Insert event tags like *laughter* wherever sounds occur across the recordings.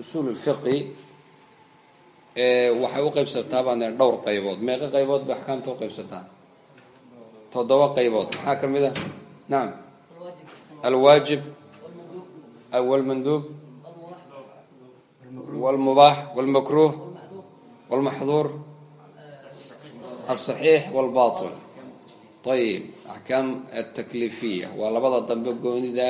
usul fiqi waxay u qaybsataa baan dhowr qaybood meeqa qaybood bay axkaamta u qaybsataa toddoba qaybood. Maxaa ka mid a nacam alwaajib. Walmanduub walmubaax walmakruuh walmaxduur alsaxiix walbatil ayib axkaam altakliifiya waa labada dambe goonida.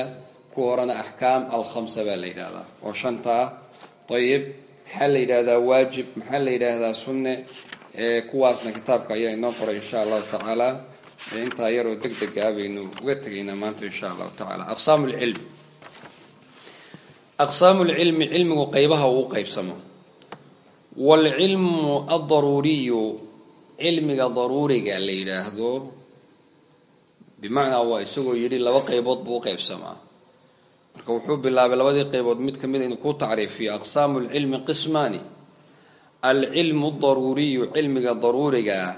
Ku horena axkaam alkhamsa baa la yidhahdaa oo shanta. Ah ayib maxaa la yidhaahdaa waajib? Maxaa la yidhaahdaa sunne? Kuwaasna kitaabka ayaa inoo qoray insha allahu tacaala intaa yaroo deg dega a baynu uga tegaynaa maanta insha allahu tacaala. Aqsaam lcilm aqsaamu lcilmi cilmigu qeybaha uu qeybsamo waalcilmu aldaruuriyu cilmiga daruuriga la yidhaahdo bimacnaa waa isagoo yidhi laba qeybood buu u qeybsamaa marka wuxuu bilaabay labadii qeybood mid ka mid inuu ku tacriifiyo aqsaamu lcilmi qismaani. Alcilmu daruuriyu cilmiga daruuriga ah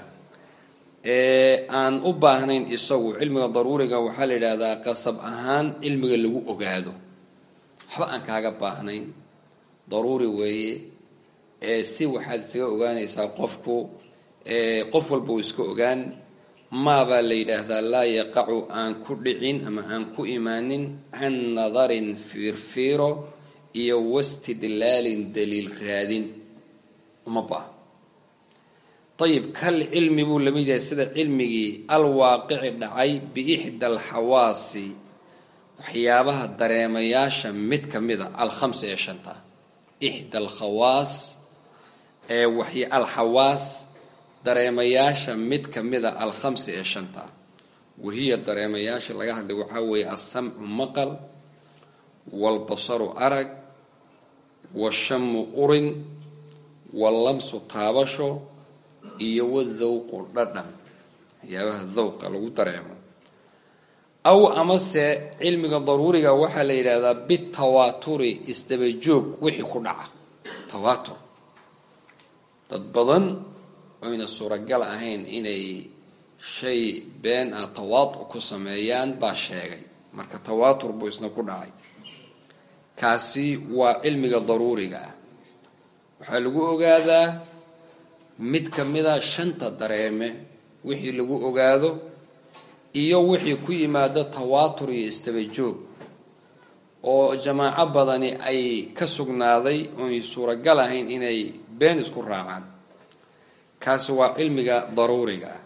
ee aan u baahnayn isagu cilmiga daruuriga waxaa la yidhaahdaa qasab ahaan cilmiga lagu ogaado. Waxba aan kaaga baahnayn. Daruuri weeye. Ee si waxaad isaga ogaanaysaa qofku qof walba uu iska ogaan. Maabaa la yidhaahdaa laa yaqacu aan ku dhicin ama aan ku imaanin can nadarin fiirfiiro iyo wastidlaalin daliil raadin. Uma baah ayib kal cilmi buu la mid yahay sida cilmigii alwaaqici dhacay biixda alxawaasi waxyaabaha dareemayaasha mid ka mid a alkhamsa ee shanta. Ixda alkhawaas ee alxawaas dareemayaasha mid ka mid a alkhamsi ee shanta. Wahiya dareemayaasha laga hadlay waxaa weeye alsamcu maqal waalbasaru arag washamu urin wallamsu taabasho iyo wadawqu dhadhan waxyaabaha dawqa lagu dareemo. Aw amase cilmiga daruuriga waxaa la yidhaahdaa bitawaaturi isdabajoog wixii ku dhaca. Tawaatur dad badan oyna suuragal ahayn inay shay been ah tawaatuc ku sameeyaan baa sheegay. Marka tawaatur buu isna ku dhacay. Kaasi waa cilmiga daruuriga ah. Waxaa lagu ogaadaa mid ka mida shanta dareeme wixii lagu ogaado iyo wixii ku yimaado tawaatur iyo istabajoog oo jamaaco badani ay ka sugnaaday oonay suuragal ahayn inay been isku raacaan. Kaasi waa cilmiga daruuriga ah.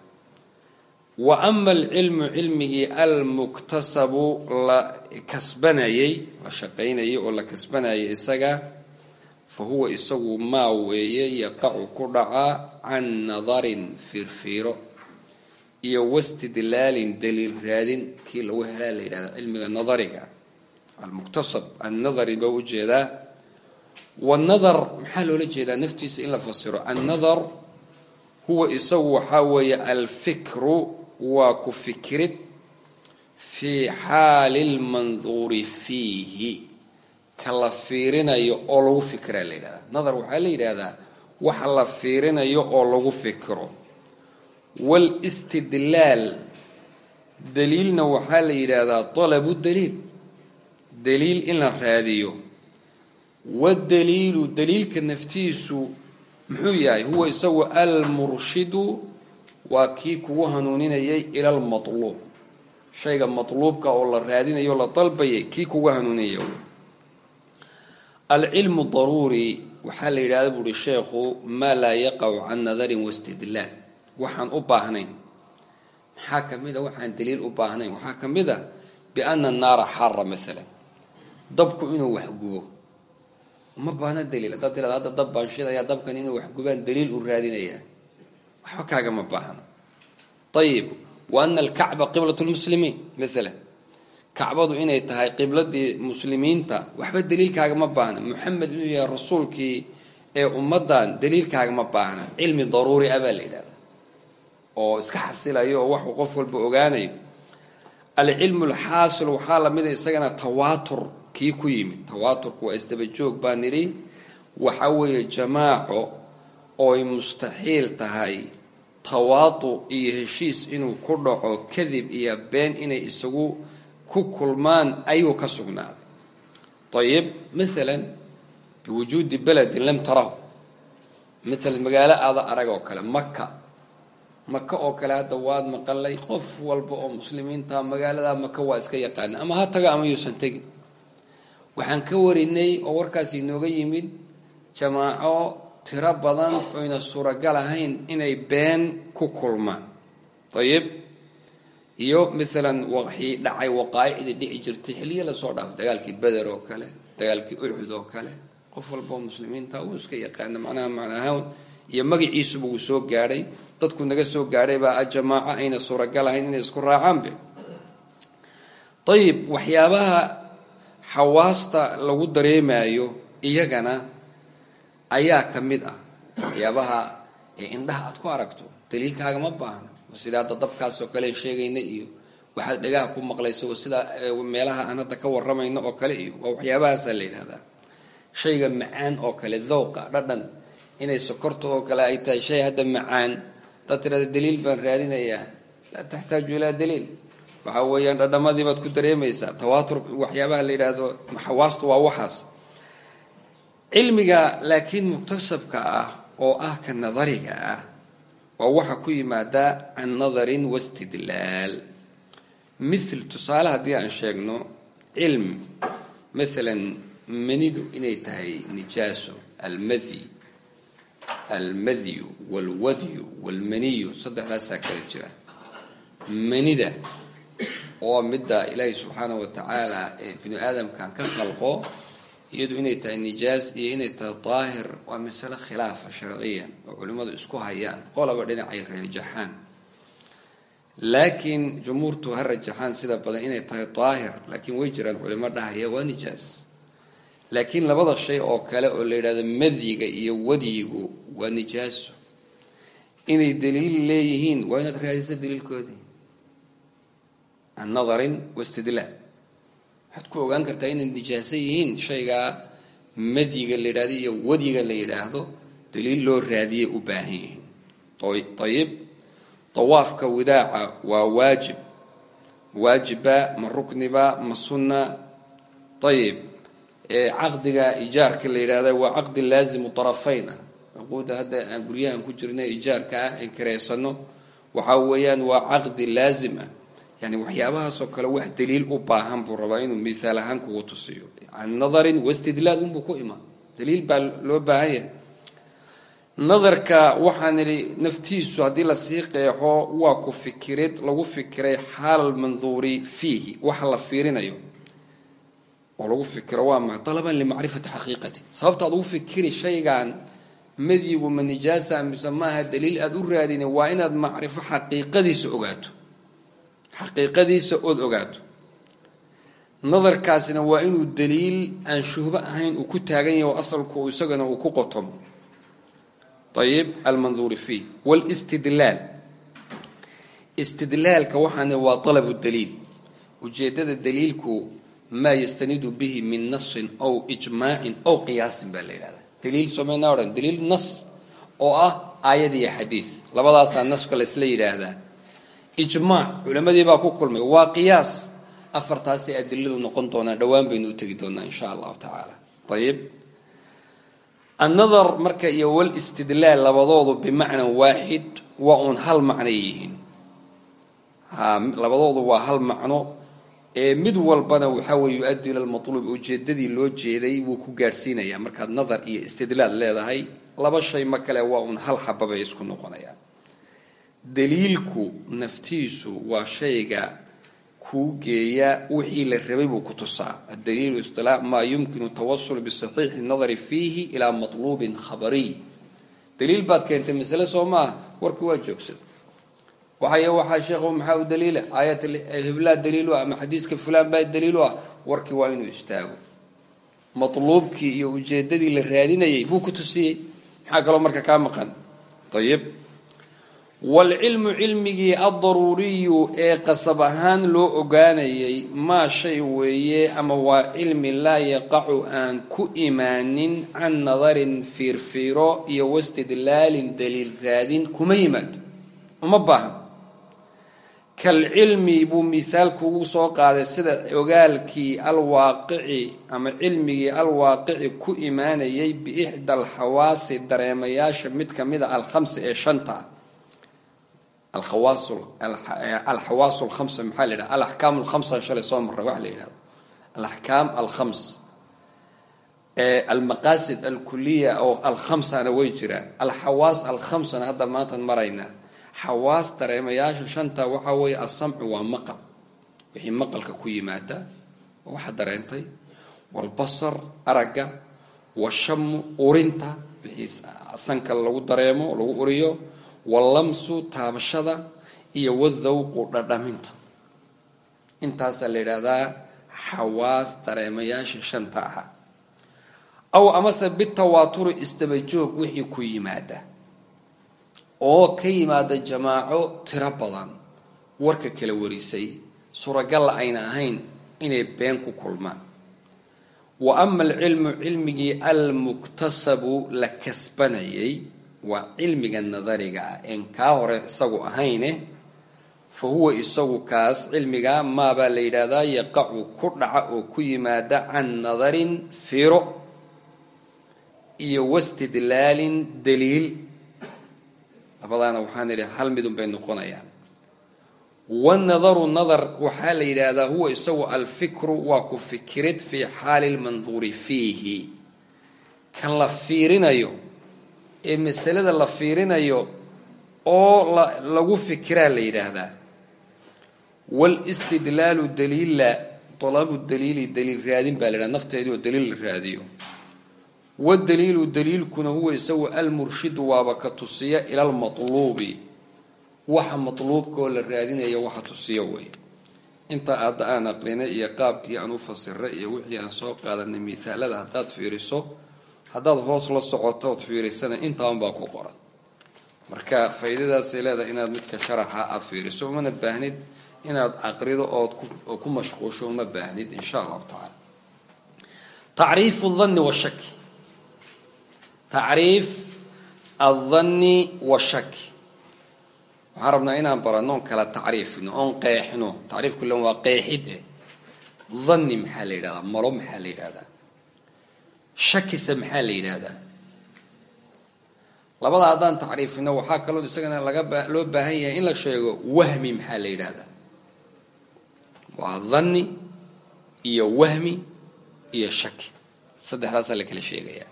Wa ama alcilmu cilmigii almuktasabu la kasbanayay la shaqaynayay oo la kasbanayay isaga fa huwa isagu maa weeye yaqacu ku dhacaa can nadarin fiirfiiro iyo wastidlaalin daliil raadin kii lagu helaa la yidhahda cilmiga nadariga. Almuktasab annadari baa u jeedaa wanadar maxaa loola jeedaa naftiisa in la fasiro? Annadar huwa isagu waxaa weeye alfikru waa ku fikirid fii xaali lmanduuri fiihi ka la fiirinayo oo lagu fikiraa la yidhahdaa. Nadar waxaa la yidhaahdaa waxa la fiirinayo oo lagu fikiro. Waalistidlaal daliilna waxaa la yidhaahdaa talabu daliil. Daliil in la raadiyo. Wadaliilu daliilka naftiisu muxuu yahay? Huwa isagu almurshidu waa kii kugu hanuuninayay ila almatluub shayga matluubka oo la raadinayo la dalbayay kii kugu hanuuninaya alcilmu daruuri waxaa la yidhahda buuhi sheekhu maa laa yaqacu can nadarin wastidlaal waxaan u baahnayn. Maxaa ka mid a? Waxaan daliil u baahnayn. Waxaa ka mid a biana naara xara maalan dabku inuu waxgubo uma baahna daliil. Haddaad tirada hadda dab baan shidayaa dabkan inuu waxgubaan daliil u raadinayaa waxba kaagama baahna. Ayib wa ana alkacba qiblat lmuslimiin maalan kacbadu inay tahay qibladii muslimiinta. Waxba daliilkaagama baahna. Muxamed inuu yahay rasuulkii ee ummaddan daliilkaagama baahna. Cilmi daruuri ah baa la yidhahdaa. Oo iska xasilayo oo waxuu qof walba ogaanayo. Alcilmu alxaasil waxaa lamida isagana tawaatur kii ku yimid. Tawaaturku waa isdaba joog baa nidhi. Waxa weeye jamaaco ooy mustaxiil tahay. Tawaadu iyo heshiis inuu ku dhaco kadib iyo been inay isagu ku kulmaan ayuu ka sugnaaday. Ayib maalan biwujuudi beledin lam tarahu. Maalan magaalo aada arag oo kale maka maka oo kale hadda waad maqalay qof walba oo muslimiinta magaalada maka waa iska yaqaana ama ha taga ama yuusan tegin. Waxaan ka warinay oo warkaas inooga yimid jamaaco tiro badan oyna suuragal ahayn inay been ku kulmaan. Ayib iyo maalan waxii dhacay waqaa'icdii dhici jirtay xilliyo la soo dhaafay dagaalkii beder oo kale dagaalkii uxud oo kale. Qof walba oo muslimiinta uu iska yaqaana macnaha macnahaan iyo magaciisuba uu soo gaadhay dadku naga soo gaadhay baa jamaaco ayna suuragal ahayn inay isku raacaanbe. Ayib waxyaabaha xawaasta lagu dareemayo iyagana ayaa ka mid ah waxyaabaha ee indhaha aad ku aragto. Daliilkaaga ma baahna sida hadda dabkaas oo kale sheegayna iyo waxaad dhagaha ku maqlayso sida meelaha aan hadda ka waramayno oo kale iyo waa waxyaabahaasaa la yidhahdaa shayga macaan oo kale dowqa dhadhan inay sokorta oo kale ay tahay shay hadda macaan hadaad tirahda daliil baan raadinayaa laa taxtaaju ilaa daliil. Waxa weeyaan dhadhamadii baad ku dareemaysaa tawaatur waxyaabaha la yidhaahdo xawaasta waa waxaas. Cilmiga laakiin muktasabka ah oo ah ka nadariga ah waa waxa ku yimaada can nadarin wastidlaal mithal tusaale haddii aan sheegno cilm maalan manidu inay tahay nijaaso almadyi almadyu walwadyu walmaniyu saddexdaasaa kala jira. Manida oo midda ilaahay subxaanahu watacaala ee binu aadamkan ka khalqo iyadu inay tahay nijaas iyo inay tahay daahir waa masale khilaafa sharciya oo culimmadu isku hayaan. Qolaba dhinacay rajaxaan laakiin jumhuurtu ha rajaxaan sida badan inay tahay daahir laakiin way jiraan culimo dhahaya waa nijaas. Laakiin labada shay oo kale oo la yidhahdo madyiga iyo wadyigu waa nijaaso inay daliil leeyihiin waa inaad raadisa daliilkoodii. Can nadarin wastidlaal waxaad ku ogaan kartaa inay nijaaso yihiin shaygaa madyiga la yidhahdo iyo wadyiga la yidhaahdo daliil loo raadiyay u baahan yihiin. Ayib dawaafka widaaca waa waajib. Waajiba ma rukniba ma sunna. Ayib caqdiga ijaarka la yidhahda waa caqdi laazimu darafayn ah. Cuquudda hadda aan guryahan ku jirna ijaarka ah aan kareysano waxa weeyaan waa caqdi laazim ah yani waxyaabahaasoo kale wax daliil u baahan buu rabaa inuu mihaal ahaan kugu tusiyo. Can nadarin wastidlaal unbuu ku imaan daliil baa loo baahan yahay. Nadarka waxaan idhi naftiisu haddii la sii qeexo waa ku fikirid lagu fikiray xaal almanduuri fiihi waxa la fiirinayo. Oo lagu fikiro waa maa dalaban limacrifati xaqiiqati. Sababta aad ugu fikiri shaygan madyigu ma nijaasa mise maaha daliil aada u raadina waa inaad macrifo xaqiiqadiisa ogaato xaqiiqadiisa ood ogaato. Nadarkaasina waa inuu daliil aan shuhbo ahayn uu ku taagan yahay oo asalku isagana uu ku qotomo ayib almanduuri fiih wlstidlaal istidlaalka waxaana waa alabu daliil. Ujeedada daliilku maa yastanidu bihi min nasin aw ijmaacin aw qiyaasin baa la yidhahda daliil somayna odhan daliil nas oo ah aayad iyo xadiid labadaasaa naska laysla yidhaahdaa ijmaac culammadii baa ku kulmay. Waa qiyaas afartaasay adiladu noqon doonaan dhowaan baynu u tegi doonaa insha allahu tacaala. Ayib annadar marka iyo walistidlaal labadoodu bimacnan waaxid waa uun hal macnay yihiin. Ha labadoodu waa hal macno. Ee mid walbana waxaa weye yu-addi ila lmatluub ujeedadii loo jeeday wuu ku gaadhsiinayaa. Markaad nadar iyo istidlaal leedahay laba shay ma kale waa uun hal xababay isku noqonayaan daliilku naftiisu waa shayga kuu geeya wixii la rabay buu ku tusaa. Addaliilu isilaax maa yumkinu tawasul bisaxiixi nadari fiihi ilaa matluubin khabariy daliil baad keentay masale soo maaha warkii waa joogsada waxay waxaa sheekhu maxaa u daliila aayat hiblaa daliilu ah ama xadiiska fulaan baa daliilu ah? Warkii waa inuu istaago. Matluubkii iyo ujeedadii la raadinayay buu ku tusiyey. Maxaa kaloo marka kaa maqan? Ayib waalcilmu cilmigii addaruuriyu ee qasab ahaan loo ogaanayay maa shay weeye ama waa cilmi laa yaqacu aan ku imaanin can nadarin fiirfiiro iyo wastidlaalin daliil raadin kuma yimaado. Uma baahan kalcilmi buu mihaal kugu soo qaaday sida ogaalkii alwaaqici ama cilmigii alwaaqici ku imaanayay biixda alxawaasi dareemayaasha mid ka mid a alkhamsi ee shanta alxawaasu alkhamsa maxaa la yidhaha alaxkaam alkhamsa shalay soo marray waxa la yidhahdo alaxkaam alkhams almaqaasid alkuliya oo alkhamsana way jiraan alxawaas alkhamsana hadda maantan maraynaa xawaas dareemayaasha shanta waxaa weeye asamcu waa maqal wixii maqalka ku yimaada waxa dareentay walbasar aragga washamu urinta wixii sanka lagu dareemo lagu uriyo wallamsu taabashada iyo wadawqu dhadhaminta. Intaasaa la yidhaahdaa xawaas dareemayaasha shanta ahaa aw amase bitawaaturi isdabajoog wixii ku yimaada. Oo ka yimaada jamaaco tiro badan warka kala warisay suuragalla ayna ahayn inay been ku kulmaan. Wa ama alcilmu cilmigii almuktasabu la kasbanayay waa cilmiga nadariga ah. Een kaa hore isagu ahayne fa huwa isagu kaas cilmigaa maabaa la yidhaahdaa yaqacu ku dhaca oo ku yimaada can nadarin firo iyo wastidlaalin daliil. Labadaana waxaan idhi hal midun bay noqonayaan. Wanadaru nadar waxaa la yidhaahdaa huwa isagu alfikru waa ku fikirid fii xaali lmanduuri fiihi. Kan la fiirinayo ee masalada la fiirinayo oo lagu fikiraa la yidhaahdaa. Wlstidlaalu daliila dalabu daliili daliil raadin baa la yidhahda nafteedii oo daliil la raadiyo. Wadaliilu daliilkuna huwa isagu almurshidu waaba ka tusiya ila lmatluubi waxa matluubkaoo la raadinayo waxa tusiya weeye intaa hadda aan aqrinay iyo qaabkii aan u fasiray iyo wixii aan soo qaadanay mithaalada haddaad fiiriso haddaad hoos la socoto ood fiirisana intaanbaa ku qoran marka faa'iidadaasay leedahay inaad midka sharaxa aada fiiriso umana baahnid inaad aqrido ood ku mashquusho uma baahnid insha allahu tacaala. Tacriifu danni washaki tacriif aldanni washaki waxaan rabnaa inaan barano on kala tacriifino oon qeexno tacriifku lan waa qeexid eh danni maxaa la yidhahdaa? Malo maxaa la yidhahdaa shakise maxaa la yidhaahdaa? Labada haddaan tacriifino waxaa kaloo isagana laga loo baahan yahay in la sheego wahmi maxaa la yidhaahdaa. Waa danni iyo wahmi iyo shaki. Saddexdaasaa la kala sheegayaa.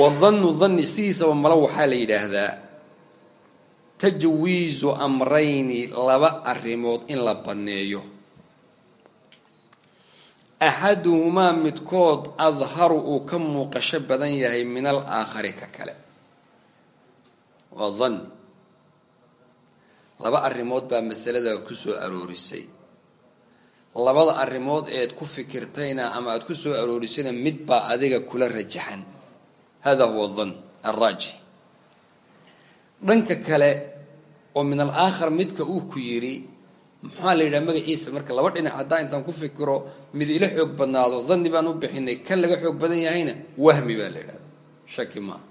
Wadannu danni sidiisaba malo waxaa la yidhaahdaa tajwiizu amrayni laba arrimood in la banneeyo axaduhumaa midkood adharu uu ka muuqasho badan yahay min al aakhari ka kale waa danni laba arrimood baa masalada ku soo aroorisay labada arrimood eed ku fikirtayna ama aada ku soo aroorisayna mid baa adiga kula rajaxan hada huwa dan alraajix dhanka kale oo min al aakhar midka uu ku yidhi maxaa la yidhaha magaciisa marka laba dhinac haddaa intaan ku fikiro mid ila xoog badnaado danni baan u bixinay kan laga xoog badan yahayna wahmi baa la yidhahda shaki maaha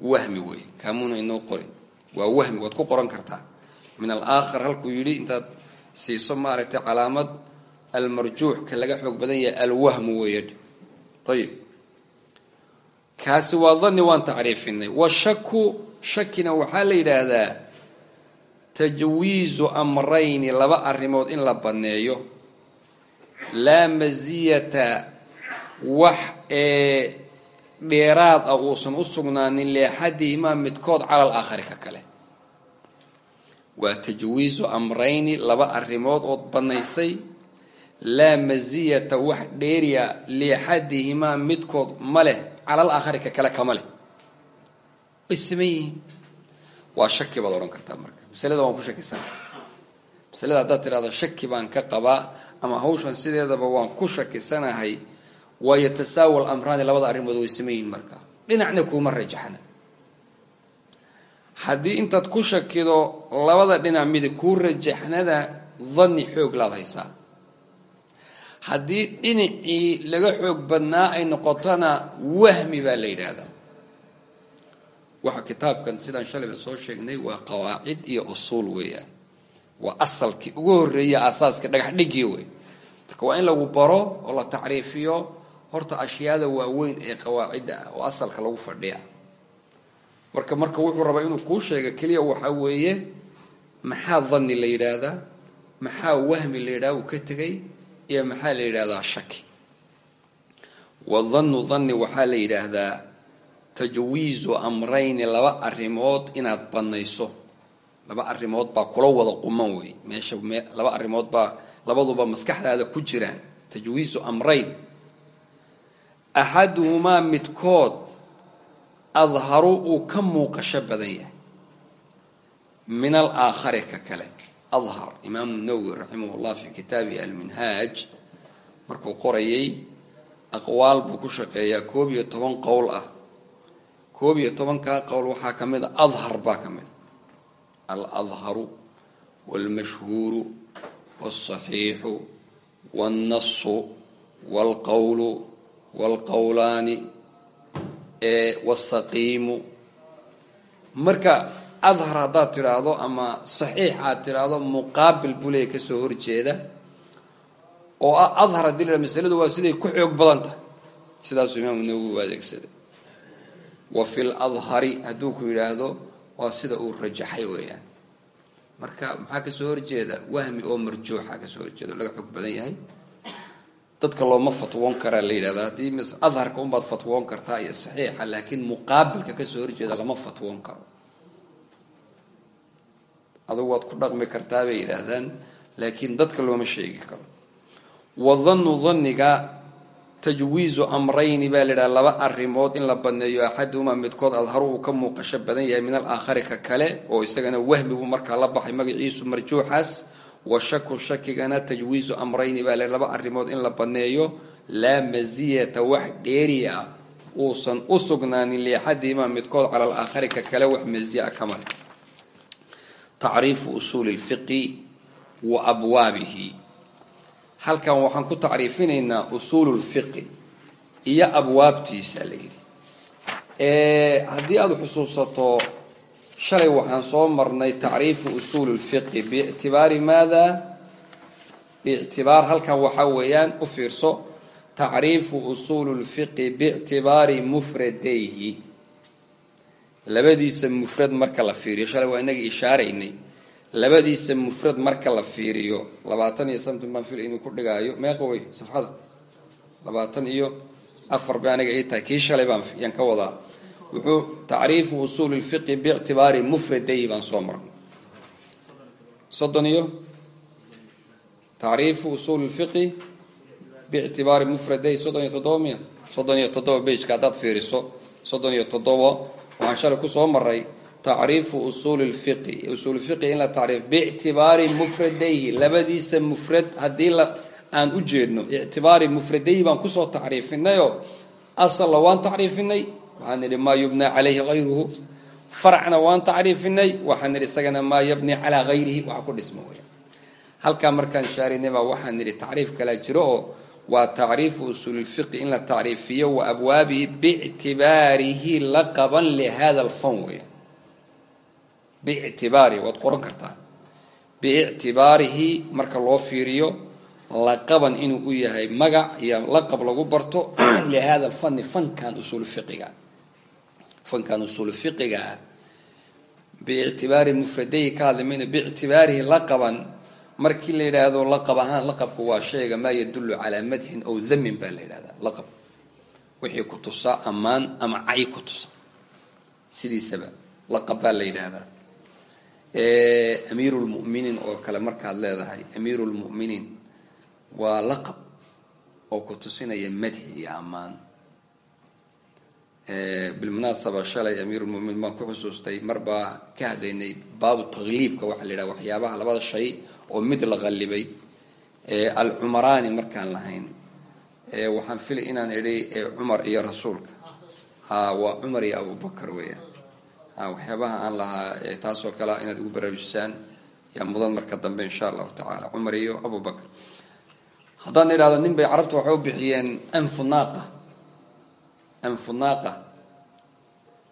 wahmi wey kaamuuna inoo qorin. Waa wahmi waad ku qoran kartaa. Min al aakhar halkuu yidhi intaad siiso maaragtay calaamad almarjuux ka laga xoog badan yahay alwahmu weeyadh ayib kaasi waa danni waan tacriifinay. Washaku shakina waxaa la yidhaahdaa tajwiizu amrayni laba arrimood in la banneeyo laa masiyata wax ee dheeraad ah uusan u sugnaanin liaxadihimaa midkood cala al aakhari ka kale. Waa tajwiizu amrayni laba arrimood ood bannaysay laa masiyata wax dheeriya liaxadihimaa midkood ma leh cala al aakhari ka kale kama leh. Way saman yihiin. Waa shaki baad odhan kartaa marka masalada waan ku shakisana masalada haddaad tidhahdo shaki baan ka qabaa ama hawshan sideedaba waan ku shakisanahay waa yatasaawal amraani labada arrimood way saman yihiin marka. Dhinacna kuuma rajaxna. Haddii intaad ku shakido labada dhinac midi kuu rajaxnada danni xoog laad haysaa. Haddii dhinacii laga xoog badnaa ay noqotona wahmi baa la yidhaahdaa waxa kitaabkan sidaan shalayba soo sheegnay waa qawaacid iyo usuul weeyaan. Waa asalkii ugu horreeya aasaaska dhagax wey marka waa in lagu baro oo la tacriifiyo horta ashyaada waaweyn ee qawaacidda ah oo asalka lagu fadhiya. Marka marka wuxuu rabaa inuu kuu sheega keliya waxaa weeye maxaa danni la yidhaahdaa maxaa wahmi la yidhahda uu ka tegay iyo maxaa la yidhahdaa shaki. Wadannu danni waxaa la yidhaahdaa tajwiizu amrayni laba arrimood inaad bannayso. Laba arrimood baa kula wada quman wey meesha laba arrimood baa labaduba maskaxdaada ku jiraan. Tajwiizu amrayn. Axaduhumaa midkood adharu uu ka muuqasho badan yahay. Min alaakhari ka kale. Adhar imaamu nawowi raximah llah fi kitaabihi alminhaaj markuu qorayay aqwaal buu ku shaqeeyaa koob iyo toban qowl ah koob iyo tobankaa qowl waxaa ka mid a adhar baa ka mid a. Aladharu waalmashhuuru waalsaxiixu waalnasu waalqowlu waalqowlaani wasaqiimu marka adhar haddaad tidhaahdo ama saxiix aad tidhaahdo muqaabil buu leeya ka soo horjeeda oo ah adhar haddii la masaladu waa siday ku xoog badan tahay. Sidaasuu imaamu nawowi u adeegsaday wa fi ladhari hadduu ku yidhaahdo waa sida uu rajaxay weeyaan. Marka maxaa ka soo horjeeda? Wahmi oo marjuuxa ka soo horjeeda laga xoog badan yahay. Dadka looma fatwoon karaa la yidhahdaa haddii adharka unbaad fatwoon kartaa iyo saxiixa laakiin muqaabilka ka soo horjeeda lama fatwoon karo. Adugu waad ku dhaqmi kartaa bay yidhaahdaan laakiin dadka looma sheegi karo. Wadannu danniga tajwiizu amrayni baa la yidhaha laba arrimood in la baneeyo axaduhumaa midkood adharu uu ka muuqasho badan yahay min alaakhari ka kale oo isagana wahmigu markaa la baxay magaciisu marjuuxaas. Wa shaku shakigana tajwiizu amrayni baa la laba arrimood in la baneeyo laa masiyata wax dheeri ah uusan u sugnaanin liaxadihimaa midkood cala alaakhari ka kale wax masiya kamale tacriifu usuuli lfiqi wa abwaabihi halkan waxaan ku tacriifinaynaa usuulu lfiqi iyo abwaabtiisa la yidhi. Haddii aada xusuusato shalay waxaan soo marnay tacriifu usuuli lfiqi biictibaari maada? Biictibaar halkan waxaa weeyaan u fiirso tacriifu usuuli lfiqi biictibaari mufradayhi. Labadiisa mufrad marka la fiiriyo shalay waa inagii ishaaraynay labadiisa mufrad marka la fiiriyo labaatan iyo something baan inuu ku dhigaayo meeqa wey safxada labaatan iyo afar bay aniga ii tahay kii shalay baan yaan ka wadaa. Wuxuu tacriifu usuuli lfiqi biictibaari mufradayhi baan soo marnay. Soddon iyo tacriifu usuuli lfiqi biictibaari mufradayhi soddon iyo toddoba miya? Soddon iyo toddoba bejka haddaad fiiriso. Soddon iyo toddoba waxaan shalay ku soo maray tacriifu usuuli lfiqi usuulfiqi in la tacriif biictibaari mufradayhi labadiisa mufrad haddii la aan u jeedno ictibaari mufradayhi baan ku soo tacriifinayoo asalna waan tacriifinay waxaan nidhi maa yubnaa calayhi hayruhu faracna waan tacriifinay waxaan nidhi isagana maa yabni calaa hayrihi waxa ku dhisma weya halkaa markaan shaarinay baa waxaan nidhi tacriif kalaa jiro oo waa tacriifu usuulilfiqi in la tacriifiyo wa abwaabihi biictibaarihi laqaban lihada alfan weya biictibaarihi waad qoran kartaa. Biictibaarihi marka loo fiiriyo laqaban inuu u yahay magac iyo laqab lagu barto *clears throat* lihada alfani fankan usuul fankan usuul fiqiga. Ah ka hadlimayna biictibaarihi laqaban markii la yidhaahdo laqab ahaan laqabku waa shayga maa yadullu calaa madxin aw damin baa la yidhahdaa laqab. Wixii ku tusa ammaan ama cay ku tusa. Sidiisaba laqab baa la yidhaahdaa amiiru lmu'miniin oo kale markaad leedahay amiiru lmu'miniin waa laqab oo ku tusinaya madxi iyo ammaan. Bilmunaasaba shalay amiirulmuminiin baan ku xusuustay mar baa ka hadlaynay baabu takliibka waxaa la yidhaha waxyaabaha labada shay oo mid la qallibay. Alcumaraani markaan lahayn waxaan filay inaan idhi cumar iyo rasuulka. Ha waa cumar iyo abubakar weeyaan waxyaabaha aan lahaa taasoo kale inaad igu baraarujisaan yaa mudan marka dambe insha allahu tacaala. Cumar iyo abubakr haddaan idhahdo nin bay carabtu waxay u bixiyeen anfu naaqa. Anfu naaqa.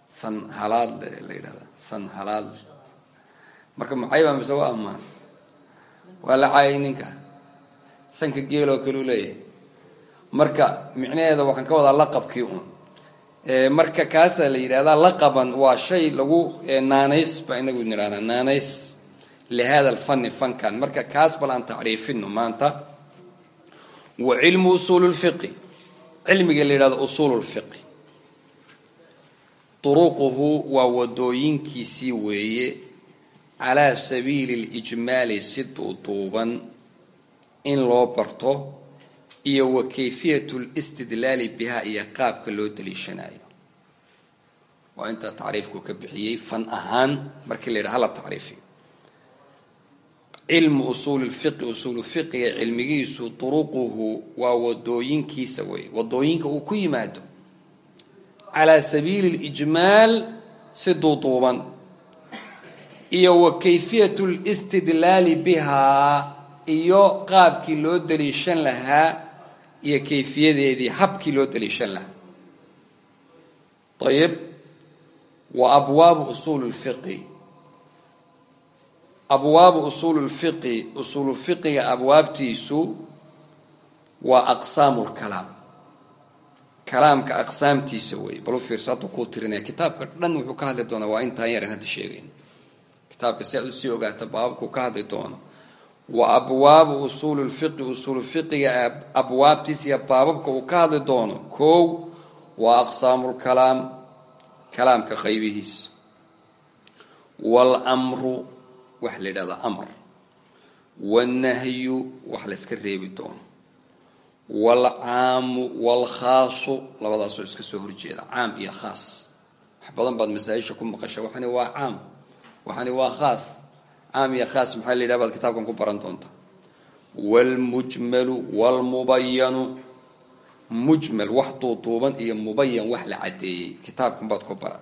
San halaad la yidhahda san halaad marka maxayba mise waa ammaan. Waa la caayay ninka. Sanka geeloo kaleu leeyahay. Marka micnaheeda waxaan ka wadaa laqabkii un marka kaasaa la yidhahdaa laqaban waa shay lagu naanays baa inagu nidhahdaa naanays. Lihada alfani fankan. Marka kaas bal aan maanta wa cilmu usuul lfiqi cilmiga la yidhahdo usuul lfiqi duruquhu waa wadooyinkiisii weeye calaa sabiili lijmaali si duuduuban in loo barto iyo wa kayfiyat listidlaali biha iyo qaabka loo daliishanayo waa intaa tacriifku ka bixiyey fan ahaan markii la yidhaha hala tacriifiyo. Cilmu usuuli lfiqi usuulu fiqiga cilmigiisu duruquhu waa wadooyinkiisa weeye. Wadooyinka uu ku yimaado calaa sabiili lijmaal si duuduuban iyo wa kayfiyat listidlaali bihaa iyo qaabkii loo daliishan lahaa iyo kayfiyadeedii habkii loo daliishan lahaa. Ayib wa abwaabu usuuli lfiqi abwaabu usuuli lfiqi usuulu fiqiga abwaabtiisu waa aqsaamu lkalaam kalaamka aqsaamtiisa wey bal u fiirso hadduu kuu tirinaya kitaabka dhan wuxuu ka hadli doonaa waa intaan yaran hadda sheegayn. Kitaabka si aad u sii ogaata baababkuu ka hadli doono wa abwaabu usuuli lfiqi usuulu fiqiga abwaabtiisa iyo baababka uu ka hadli doono. Kow waa aqsaamu lkalaam kalaamka qaybihiisa. Walamru wax la yidhahda amr. Wannahyu wax la yska reebi doono. Waalcaamu waalkhaasu labadaasoo iska soo horjeeda. Caam iyo khaas. Wax badan baad masaa-isha ku maqasha. Waxani waa caam waxani waa khaas caam iyo khaas maxaa la yidhaha baad kitaabkan ku baran doonta waalmujmalu waalmubayanu mujmal wax duuduuban iyo mubayan wax la caddeeyey. Kitaabkan baad ku baran.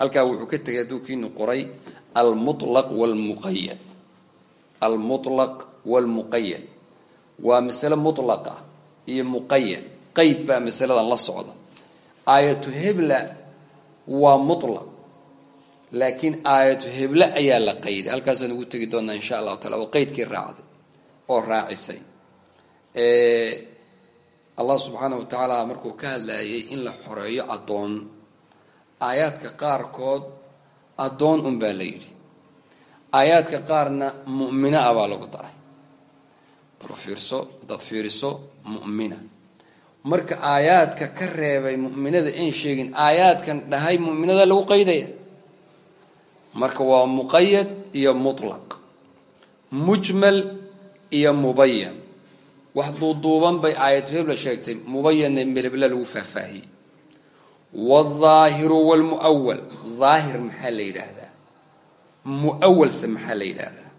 Halkaa wuxuu ka tegay adduunkiinu qoray almutlaq waalmuqayad almutlaq waalmuqayad waa masale mutlaqa iyo muqayad qeyd baa masaladan la socda. Aayatu hebla waa mutlaq laakiin aayatu heble ayaa la qayday. Halkaasaan ugu tegi doonaa insha allahu taala oo qeydkii raacday oo raacisay. Allah subxaana wa tacaala markuu ka hadlayay in la xoreeyo addoon aayaadka qaarkood addoon un baa la yidhi. Aayaadka qaarna mu'mina ah baa lagu daray. Fiirso haddaad fiiriso mu'mina. Marka aayaadka ka reebay mu'minada in sheegin aayaadkan dhahay mu'minada lagu qaydaya marka waa muqayad iyo mutlaq. Mujmal iyo mubayan wax duuduuban bay aayatu hebla sheegtay. Mubayanna melebla lagu faahfaahiyey waldaahiru waalmu'awal daahir maxaa la yidhaahdaa? Mu'awalse maxaa la yidhaahdaa?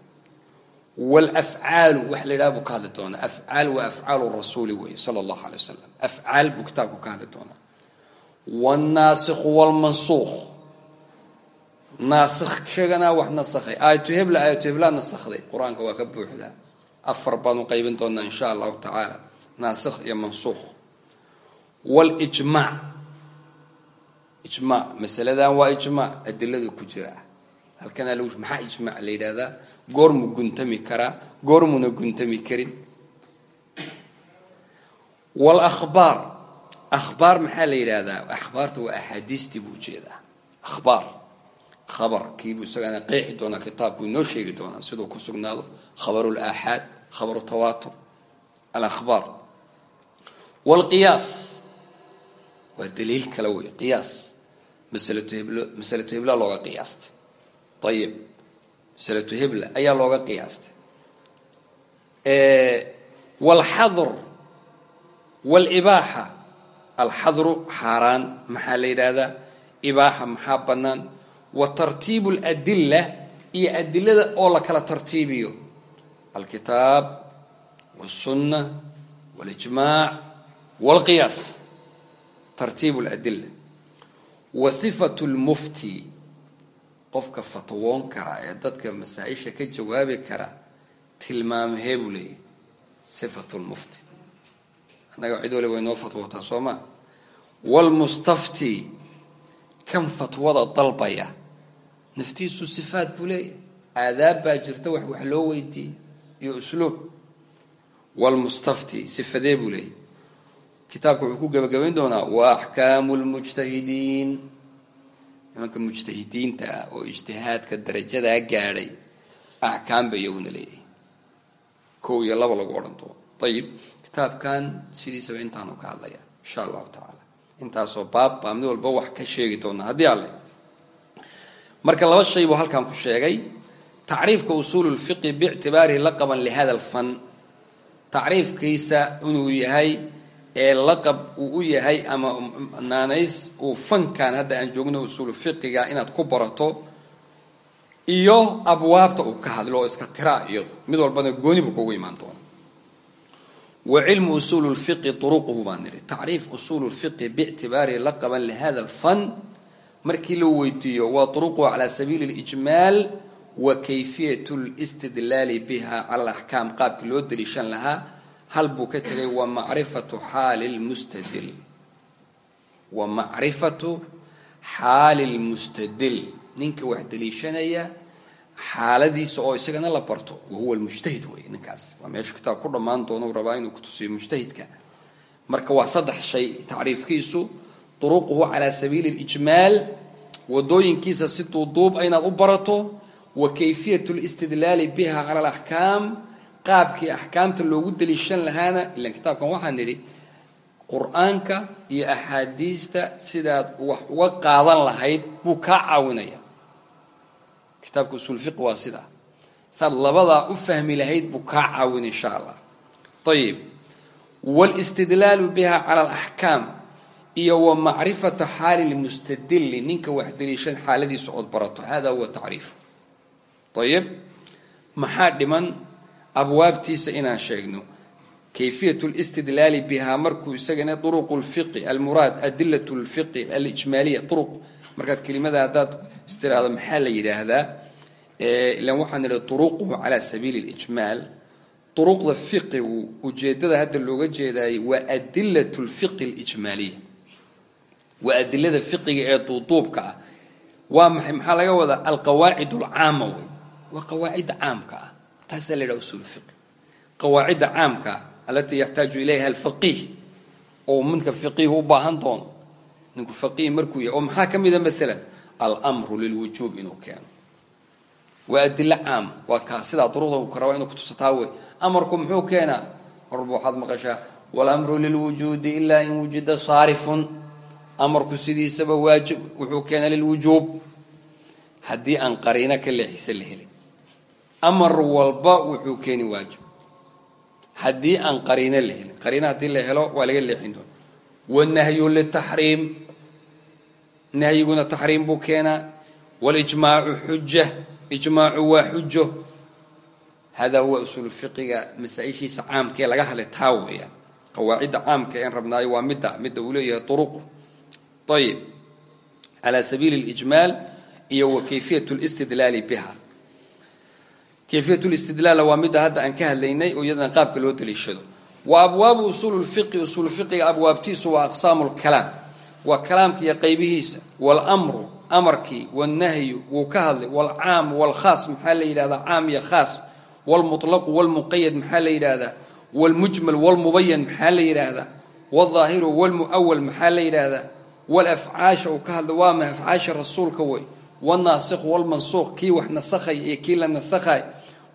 Waalafcaalu wax la yidhaha buu ka hadli doonaa. Afcaal waa afcaalu rasuuli weeye sala allahu alay wasalam afcaal buu kitaabku ka hadli doonaa. Waalnaasikhu waalmansuukh naasikh sheeganaa wax nasakhay aayatu hebla aayatu heblaa nasakday qur'aanka waa ka buuxdaa afar baanu qaybin doonaa insha allahu tacaala naasikh iyo mansuukh waalijmaac ijmaac masaladan waa ijmaac adiladu ku jira. Halkanaa lagu maxaa ijmaac la yidhahdaa goormuu guntami karaa goormuuna guntami karin. Waalahbaar akhbaar. Maxaa la yidhaahdaa? Akhbaarta waa axaadiistii buu u jeedaa akhbaar khabar kiibuu isagana qeexi doonaa kitaabku inoo sheegi doonaa siduu ku sugnaado khabaru laaxaad khabaru tawaatur alakhbaar waalqiyaas waa daliil kale wey qiyaas. Masalatu heblo masalatu hebla looga qiyaastay. Ayib masalatu hebla ayaa looga qiyaastay. Waalxadr waalibaaxa alxadru xaaraan maxaa la yidhaahdaa? Ibaaxa maxaa bannaan wa tartiibu aladila iyo adilada oo la kala tartiibiyo. Alkitaab walsunna walijmaac waalqiyaas tartiib ladila wa sifatu lmufti qofka fatwoon kara ee dadka masaa-isha ka jawaabi kara tilmaamahee buu leeyahy sifatulmufti annaga cid waliba way noo fatwootaa soo maa waalmustafti kan fatwada dalbaya naftiisu sifaat buu leeyahy aadaab baa jirta wax wax loo weydiiyey iyo usluub. Waalmustafti sifadee buu leeyahy kitaabka wuxuu ku gebagabayn doonaa wa axkaamu lmujtahidiin nimanka mujtahidiinta ah oo ijtihaadka darajadaa gaadhay axkaam ba iyaguna leeyahay. Kow iyo laba lagu odhan doono. Ayib kitaabkan sidiisaba intaanu ka hadlaya insha allahu tacaala. Intaasoo baab baa mid walba wax ka sheegi doona. Haddii alle marka laba shay buu halkan ku sheegay. Tacriifka usuulu lfiqi biictibaarihi laqaban lihada alfan. Tacriifkiisa inuu yahay ee laqab uu u yahay ama naanays uu fankan hadda aan joogno usuulu fiqiga inaad ku barato iyo abwaabta uu ka hadlo oo iska tiraa iyado mid walbana gooni buu kugu imaan doona wa cilmu usuulu lfiqi turuquhu baan nidhi. Tacriif usuulu lfiqi biictibaarihi laqaban lihada alfan markii la weydiiyo waa turuquhu calaa sabiili lijmaal wa kayfiyat listidlaali biha cala alaxkaam qaabkii loo daliishan lahaa hal buu ka tegay wa macrifatu xaali lmustadil wa macrifatu xaali lmustadil ninka wax daliishanaya xaaladiisa oo isagana la barto wahuwa lmujtahid wey ninkaas. Waa meesha kitaab ku dhammaan doono rabaa inuu kutusiyo mujtahidka. Marka waa saddex shay tacriifkiisu duruquhu calaa sabiili lijmaal wadooyinkiisa si duuduub inaad u barato wa kayfiyat listidlaali biha cala alaxkaam qaabkii axkaamta loogu daliishan lahaana ilan kitaabkan waxaan nidhi qur'aanka iyo axaadiista sidaad wax uga qaadan lahayd buu kaa caawinaya kitaabka usuulfiqi waa sidaa saad labadaa u fahmi lahayd buu kaa caawin insha allah ayib wاlاstidlaalu biha cala alaxkaam iyo wa macrifata xaali lmustadili ninka wax daliishan xaaladiisa ood barato. Hada huwa tacriif ayib maxaa dhiman? Abwaabtiisa inaan sheegno. Kayfiyat listidlaali biha markuu isagana duruq lfiqi almuraad adilat lfiqi alijmaaliya uruq markaad kelimada haddaad istiraado maxaa la yidhaahdaa? Ilan waxaan nidhi turuquhu calaa sabiili lijmaal duruqda fiqigu ujeedada hadda looga jeedaayay waa adilat lfiqi alijmaaliya waa adilada fiqiga ee duuduubka ah. Waa maxay? Maxaa laga wadaa? Alqawaacid alcaama wey waa qawaacidda caamka ah. Taasaa la yidhaha usuul fiqi qawaacidda caamka alatii yaxtaaju ilayha alfaqiih oo minka faqiih u baahan doono. Ninku faqiih markuu yahay oo maxaa ka mida maalan almru lilwujuub inuu keeno. Waa adilo caam. Waa kaa sidaa duruqda uu ka raba inuu kutusataa wey amarku muxuu keenaa? Horba waxaad maqashaa walamru lilwujuudi ilaa in wujida saarifun amarku sidiisaba waajib wuxuu keenaa lilwujuub haddii aan qariino ka leexisa la helin. Amar walba wuxuu keeni waajib. Haddii aan qariino la helin. Qariino haddii la helo waa laga leexin doona wanahyu litaxriim nahyiguna taxriim buu keenaa. Walijmaacu xuja ijmaacu waa xujo hada huwa usuul fiqiga masaa-ishiisa caamkaee laga hadlay taa weeyaan. Qawaacidda caamka een rabnaayo waa midda midda uu leeyahay duruq ayib calaa sabiili اlijmaal iyo wa kayfiyat listidlaali biha kayfiyat listidlaal waa midda hadda aan ka hadlaynay oo iyadana qaabka loo daliishado wa abwaabu usuul lfiqi usuul fiqiga abwaabtiisu waa aqsaamu lkalaam waa kalaamka iyo qaybihiisa wاlmru amarkii wاlnahyu wuu ka hadlay wاlcaam wاlkhaas maxaa la yidhahdaa caam iyo khaas wاlmuطlaqu wاlmuqayad maxaa la yidhahdaa wاlmujmal wاlmubayan maxaa la yidhaahdaa wاlظaahiru wاlmuawal maxaa la yidhaahdaa walafcaasha uu ka hadla waa ma afcaasha rasuulka wey walnaasikhu walmansuuq kii wax nasakhaya iyo kii la nasakhay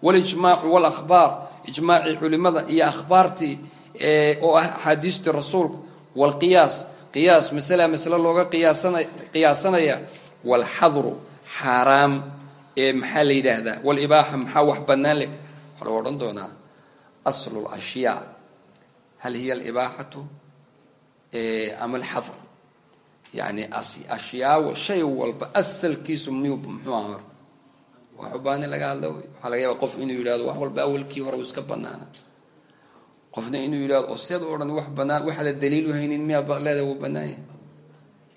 walijmaacu walahbaar ijmaacii culimada iyo akhbaartii oo ah axaadiistii rasuulka walqiyaas qiyaas masala masle looga qiyaasan qiyaasanaya walxadru xaaraam ee maxaa la yidhaahdaa walibaaxa maxaa wax bannaan leh waxaa lagu odhan yani ashyaawa shay walba asalkiisu miyuu muxuu aha horta? Wax u baahan in laga hadla waxaa laga yaaba qof inuu yidhahdo wax walba awalkii hore iska banaana. Qofna inuu yidhahdo oo seed o dhan wax banaan waxaada daliil u haynin miyaa leeda wuu bannaan yahay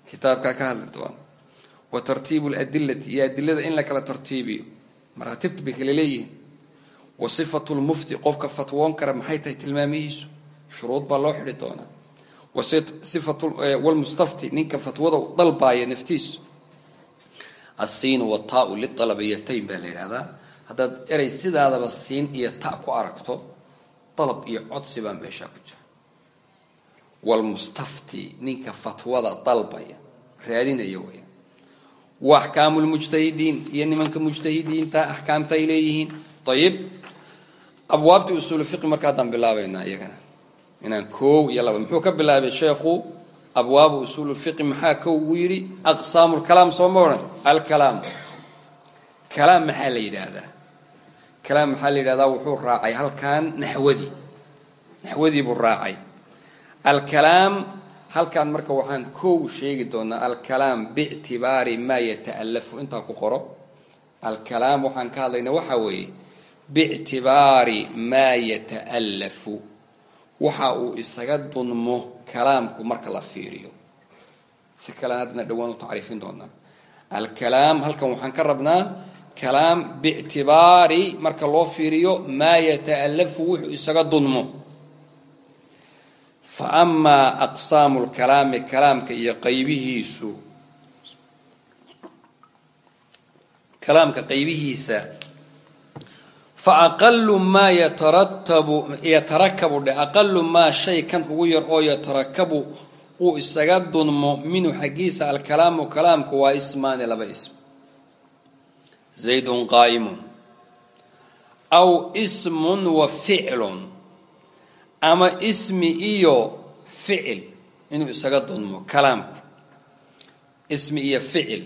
kitaabkaa ka hadli doona. Wa tartiibu ladilati iyo adilada in la kala tartiibiyo. Maraatibta bay kala wa sifatu lmufti qofka fatwoon kara maxay tahay tilmaamihiisu? Shuruud baa loo xidhi doonaa walmustafti ninka fatwada dalbaaya naftiisu. Asiinu wataau lialabiyatayn baa la yidhahdaa haddaad erey sidaadaba siin iyo ta ku aragto dalab iyo codsi baa meeshaa ku jira. Walmustafti ninka fatwada dalbaya raadinaya weya wa axkaamu lmujtahidiin iyo nimanka mujtahidiinta axkaamta ay leeyihiin. Ayib abwaabtii usuulu fiqi marka haddaan bilaabaynaa iyagana inaan koow iyo laba. Muxuu ka bilaabay sheekhu abwaabu usuul fiqi maxaa kow ugu yidhi? Aqsaamu lkalaam soo ma odhan alkalaam. Kalaam maxaa la yidhaahdaa? Kalaam maxaa la yidhahdaa wuxuu raacay halkan naxwadii. Naxwadii buu raacay. Alkalaam halkan marka waxaan kow sheegi doonaa alkalaam biictibaari maa yata'alafu intaa ku qoro. Alkalaam waxaan ka hadlaynaa waxaa weeye biictibaari maa yata'alafu waxa uu isaga dunmo kalaamku marka la fiiriyo. Si kalean haddana dhowaan u tacriifin doonaa alkalaam halkan waxaan ka rabnaa kalaam biictibaari marka loo fiiriyo maa yata'alafu wuxuu isaga dunmo. Fa amaa aqsaamu lkalaami kalaamka iyo qaybihiisu. Kalaamka qaybihiisa fa aqalu maa yataratabu yatarakabu dhe aqalu maa shay kan ugu yar oo yatarakabu uu isaga dunmo minhu xaggiisa alkalaamu kalaamku waa ismaani laba ism. Zaydun qaa'imun. Aw ismun wa ficlun ama ismi iyo ficil inuu isaga dunmo kalaamku. Ismi iyo ficil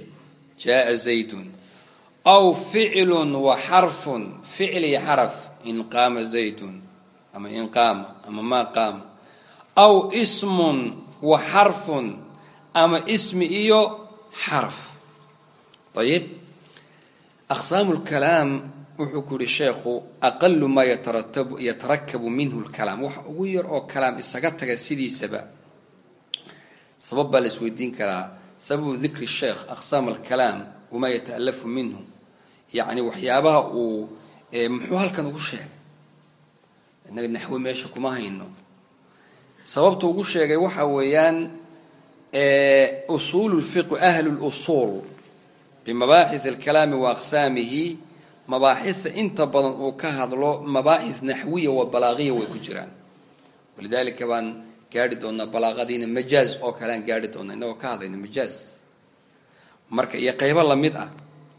jaaa zaydun aw ficlun wa xarfun ficil iyo xaraf in qaama zaydun ama in qaama ama maa qaama aw ismun wa xarfun ama ismi iyo xarf ayib aqsaamu lkalaam wuxuu ku yihi sheekhu aqalu maa yataratabu yatarakabu minhu lkalaam waxa ugu yar oo kalaam isaga taga sidiisaba sabab baa la isweydiin karaa sababu dikri sheekh aqsaam alkalaam wamaa yataalafu minhu yacni waxyaabaha uu muxuu halkan ugu sheegay? Innaga naxwe meesha kuma hayno. Sababta ugu sheegay waxa weeyaan usuulu lfiqi ahlu lusuul bimabaaxith alkalaami wa aqsaamihi mabaaxitha inta badan uu ka hadlo mabaaxith naxwiya wa balaaqiya way ku jiraan. Walidaalika baan gaari doonaa balaaqadiina majaaz oo kale aan gaari doonaa innagoo ka hadlayna majaaz. Marka iyo qeybo la mid ah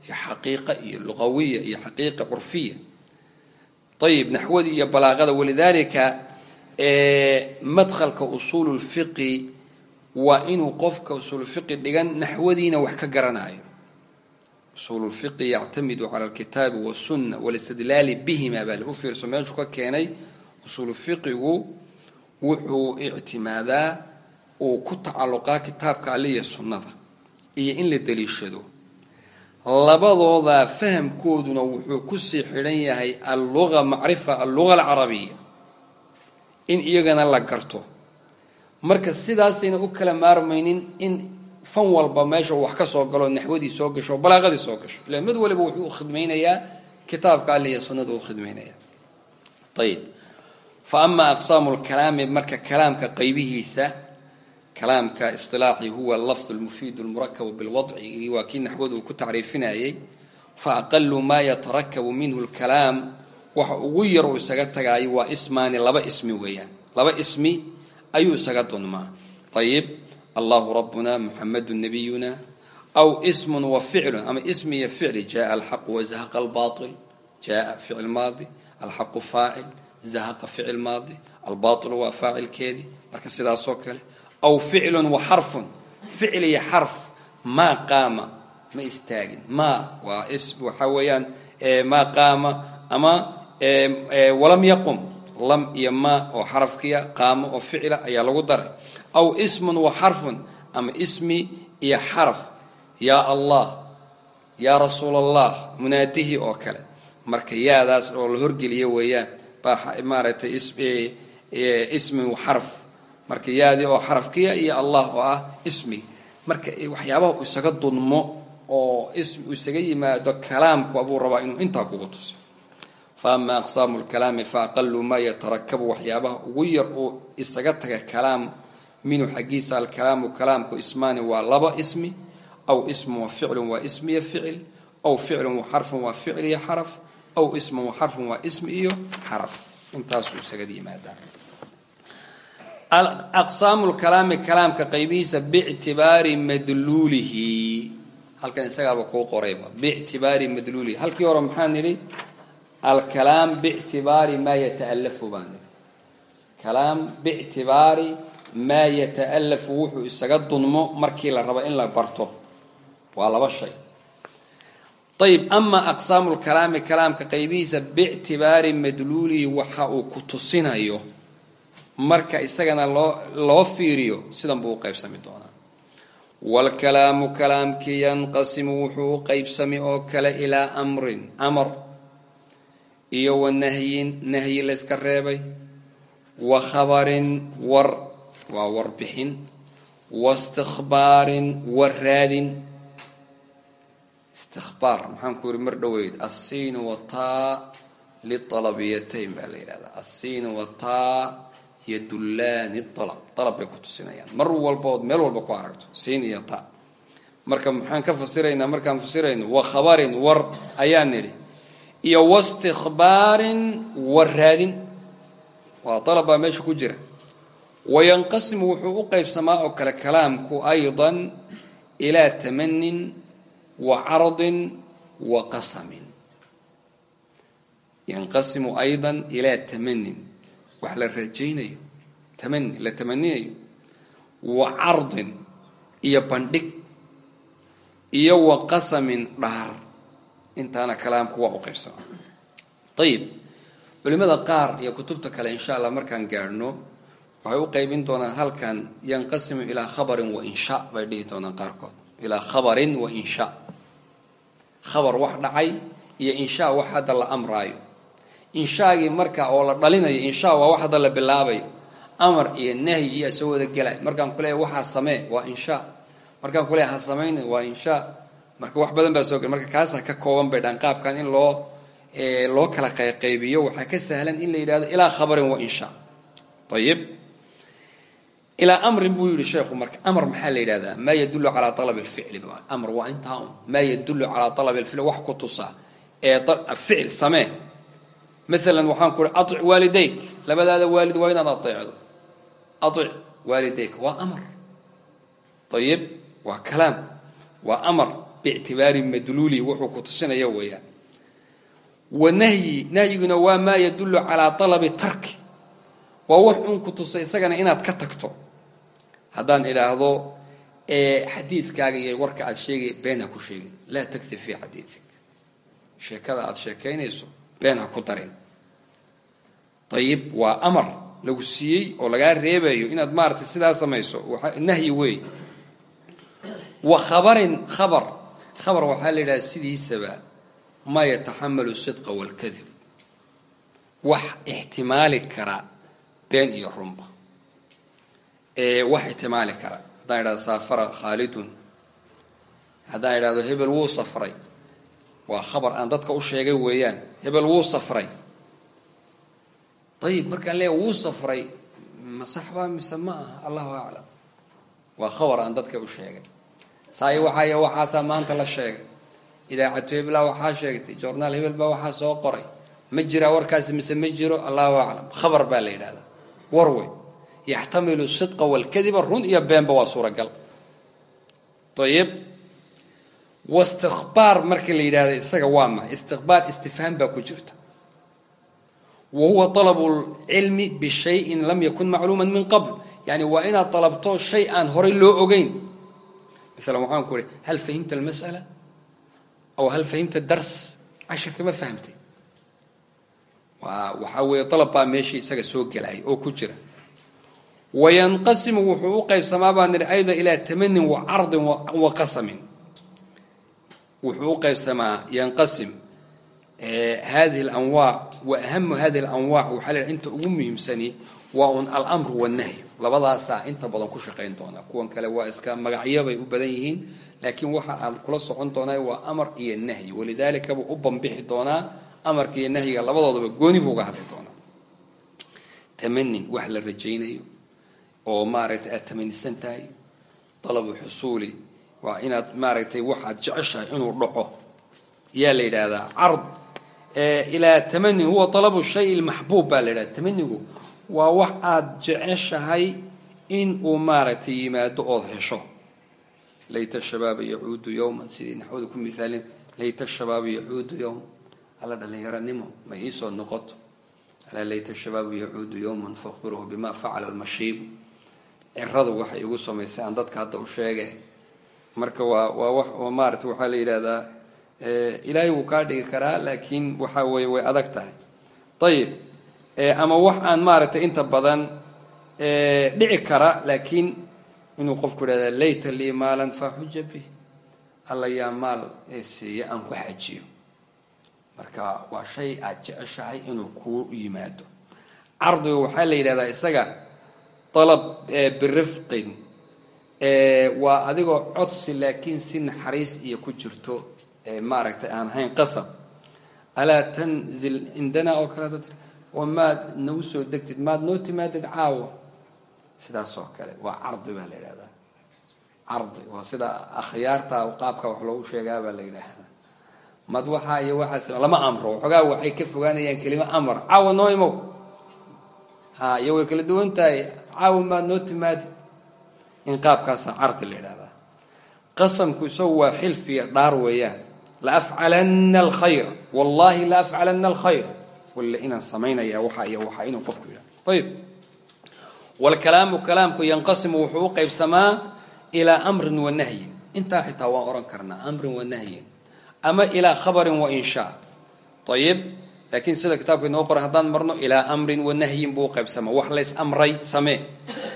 iyo xaqiiqa iyo luqawiya iyo xaqiiqa curfiya. Ayib naxwadii iyo balaaqada. Walidaalika madkhalka usuulu lfiqi waa inuu qofka usuulfiqi dhigan naxwadiina wax ka garanayo usuulu lfiqi yactamidu cala alkitaabi wasunna walistidlaali bihima baa lagu fiirso. Meeshuu ka keenay usuulu fiqigu wuxuu ictimaadaa uu ku tacalluqaa kitaabka aliya sunnada iyo in la daliishado labadooda fahamkooduna wuxuu ku sii xidhan yahay alluga macrifa alluga alcarabiya. In iyagana la garto. Marka sidaasayna u kala maarmaynin in fan walba meesha wax ka soo galo naxwadii soo gasho balaaqadii soo gasho. Ila mid waliba wuxuu u khidmaynayaa kitaabka aliya sunnada u khidmaynaya ayib fa amaa aqsaamu lkalaami marka kalaamka qaybihiisa kalaamka isilaaxi huwa lafd lmufiid lmurakabu bilwadci waa kii naxwadu ku tacriifinayay fa aqalu maa yatarakabu minhu lkalaam waxa ugu yar uu isaga tagaayo waa ismaani laba ismi weeyaan. Laba ismi ayuu isaga dunmaa ayib allahu rabuna muxamadu nabiyuna aw ismun wa ficlun ama ismi iyo ficli jaa alxaqu wazahaqa albail jaa ficil maadi alxaqu faacil zahaqa ficil maadi albailu waa faacilkeedii marka sidaasoo kale aw ficlun wa xarfun ficil iyo xarf maa qaama ma istaagin maa waa waxaa weeyaan maa qaama ama walam yaqum lam iyo maa oo xarafkiya qaamo oo ficila ayaa lagu daray aw ismun wa xarfun ama ismi iyo xaraf yaa allah yaa rasuul allah munaadihii oo kale marka yaadaas oo la horgeliya weeyaan baa maaragtay ismi wa marka yaadii oo xarafkiya iyo allah oo ah ismi. Marka waxyaabaha uu isaga dunmo oo ism isaga yimaado kalaamku abuu rabaa inuu intaa kugu tuso fa aqsaamu lkalaami fa aqalu maa yatarakabu waxyaabaha ugu yar oo isaga taga kalaam minhu xaggiisa alkalaamu kalaamku ismaani waa laba ismi aw ismun wa ficlun waa ismi iyo ficil aw ficlun xarfun waa ficil iyo xaraf aw ismun xarfun waa ismi iyo xaraf. Intaasuu isaga yimaadaa aqsaamu lkalaami kalaamka qaybihiisa bictibaari madluulihi. Halkan isagaaba kuu qorayba. Bictibaari madluulihi. Halkii hore maxaa nidhi? Alkalaam bictibaari maa yataalafu baan nidhi. Kalaam bictibaari maa yataalafu wuxuu isaga dunmo markii la rabo in la barto. Waa laba shay. Ayib ama aqsaamu lkalaami kalaamka qaybihiisa bictibaari madluulihi waxa uu ku marka isagana loo loo fiiriyo sidan buu u qaybsami doonaa. Waalkalaamu kalaamkii yanqasimu wuxuu u qaybsami oo kale ilaa amrin amar. Iyo wa nahyin nahyi layska reebay. Wa khabarin war waa warbixin wa istikbaarin war raadin. Istikbaar maxaan ku yidhi mar dhoweyd assiinu wataa lialabiyatayn baa la yidhahdaa. Assiinu wataa yadullaani alab alab bay ku tusinayaan. Mar walba ood meel walba ku aragto siin iyo ta. Marka maxaan ka fasiraynaa markaan fasirayno wa khabarin war ayaan nidhi. Iyo wastikbaarin war raadin. Waa alab baa meesha ku jira. Wayanqasimu wuxuu u qaybsamaa oo kale kalaamku aydan ilaa tamanin wa cardin wa qasamin. Yanqasimu aydan ilaa tamanin wax la rajaynayo tamani la tamaninayo wa cardin iyo bandhig iyo wa qasamin dhaar. Intaana kalaamku waa u qaybsama ayib culimada qaar iyo kutubta kale insha allah markaan gaadhno waxay u qaybin doonaan halkan yanqasimu ilaa khabarin wa insha bay dhihi doonaan qaarkood. Ilaa khabarin wa insha. Khabar wax dhacay iyo insha wax hadda la amraayo inshaagii marka oo la dhalinayo insha waa wax hadda la bilaabayo amar iyo nahyi iyo soo wada gelay markaan kuleeya waxaa samee waa insha markaan kuleeya ha samayna waa insha marka wax badan baa soo gel marka kaasa ka kooban bay dhaan in loo loo kala qayqaybiyo waxaa ka sahlan in la yidhahdo ilaa khabarin wa insha ayib ilaa amrin buu yihi sheekhu marka. Amar maxaa la yidhahdaa maa yadullu calaa alabi lficli amr waa intaa un. Maa yadullu calaa alabi lficli wax ku tusa. Ee ficil samee maalan waxaan ku uhi aic waalidayk. Labadaada waalid waa inaad aeecdo aic waalidayk waa amar. Ayib waa kalaam. Waa amar biictibaari madluulihi wuxuu ku tusinaya weeyaan. Wa nahyi nahyiguna waa maa yadullu calaa alabi tarki. Waa wax un ku tusa isagana inaad ka tagto. Haddaan idhaahdo xadiidkaaga iyo warka aad sheegay been ha ku sheegin. Laa takdib fii xadiidik. Sheekada aad sheekaynayso been ha ku darin. Ayib waa amar lagu siiyey oo lagaa reebayo inaad maaratay sidaa samayso. Nahyi weey wa khabarin khabar. Khabar waxaa la yidhaha sidiisaba maa yataxamalu sidqa waalkadib wax ixtimaali kara been iyo runba. Wax ixtimaali kara. Haddaan idhahdo saafara khaalidun. Haddaan idhahdo hebel wuu safray waa khabar aan dadka u sheegay weeyaan. Hebel wuu safray. Ayib markaan leeya wuu safray. Ma saxbaa mise ma aha? Allahu aclam. Waa khabar aan dadka u sheegay. Saay waxaay waxaasaa maanta la sheegay. Idaacatu hebelaa waxaa sheegtay. Journaal hebel baa waxaa soo qoray. Ma jiraa warkaasi mise ma jiro? Allahu aclam. Khabar baa la yidhahdaa war wey yaxtamilu sidqa walkadiba run iyo beenba waa suuragal. Ayib wastikbaar marka la yidhahda isaga waa maay istikbaar istifhaam baa ku jirta wa huwa alabu lcilmi bishayin lam yakun macluuman min qabl yani waa inaad dalabto shay aan horay loo ogeyn maala waxaan ku hal fahimta almas'ala aw hal fahimta dars cashirka ma fahamtay waa waxaa weeye dalab baa meeshii isaga soo gelaya oo ku jira wayanqasimu wuxuu u qaybsamaa baan nidhi ayda ilaa tamanin wa cardin wa qasamin wuxuu u qaybsamaa yanqasim. Hadihi alanwaac wa ahamu hadihi alanwaac waxaa la inta ugu muhiimsani waa un alamru wannahyu labadaasaa inta badan ku shaqayn doonaa kuwan kale waa iska magacyo bay u badan yihiin laakiin waxa aad kula socon doonaa waa amar iyo nahyi. Walidaalika buu u bambixi doonaa amarka iyo nahyiga labadoodaba gooni buu uga hadli doonaa. Tamanin wax la rajaynayo oo maaragtay aad tamanisan tahay dalabu xusuuli waa inaad maaragtay waxaad jeceshahay inuu dhaco. Yaa la yidhaahdaa card ilaa tamani huwa dalabu shay lmaxbuub baa la yidhahda tamanigu waa wax aad jeceshahay in uu maaragtay yimaado ood hesho. Layta shabaaba yacuudu yowman sidii naxwada ku miaalin layta shabaaba yacuudu yowma alla dhalinyaranimo ma iisoo noqoto. Alaa layta shabaabu yacuudu yowman fakhbiruhu bima facala almashiibu ciradu waxay igu samaysay aan dadka hadda u sheege marka waa waa maarata waxaa la yidhahdaa ilaahay wuu kaa dhigi karaa laakiin waxa weye way adag tahay. Ayib ama wax aan maaragtay inta badan dhici kara laakiin inuu qofku ihahda layta lii maalan faxuja bih alla yaa maal ee siiya aan ku xajiyo. Marka waa shay aad jeceshahay inuu kuu yimaado. Cardiga waxaa la yidhahdaa isaga dalab birifqin waa adigoo codsi laakiin si naxariis iyo ku jirto maaragtay aan ahayn qasab. Alaa tanzil cindanaa oo kale oo maad nagu soo degtid maad noo timaadid caawa. Sidaas oo kale waa cardi baa la yidhahdaa cardi waa sida akhyaarta qaabka wax loogu sheegaa baa la yidhaahdaa. Mad waxaa iyo waxaas lama amro waxoogaa waxay ka fogaanayaan kelimo amar caawa noo imow. Ha iyo way kala duwan tahay caawa maad noo timaadid in qaabkaasa cardi la yidhahdaa qasamku isagu waa xilfiya dhaar weeyaan. La afcalanna alkhayr. Wallahi la afcalanna alkhayr. Walla inaan samaynaya waxa iyo waxa inuu qofku yidhahdo ayib wlkalaamu kalaamku yanqasimu wuxuu u qaybsamaa ilaa amrin wa nahyin. Intaa xitaa waan ohan karnaa amrin wa nahyin. Ama ilaa khabarin wa inshaa. Ayib laakiin sida kitaabka inoo qoran haddaan marno ilaa amrin wa nahyin buu u qaybsamaa wax lays amray samee.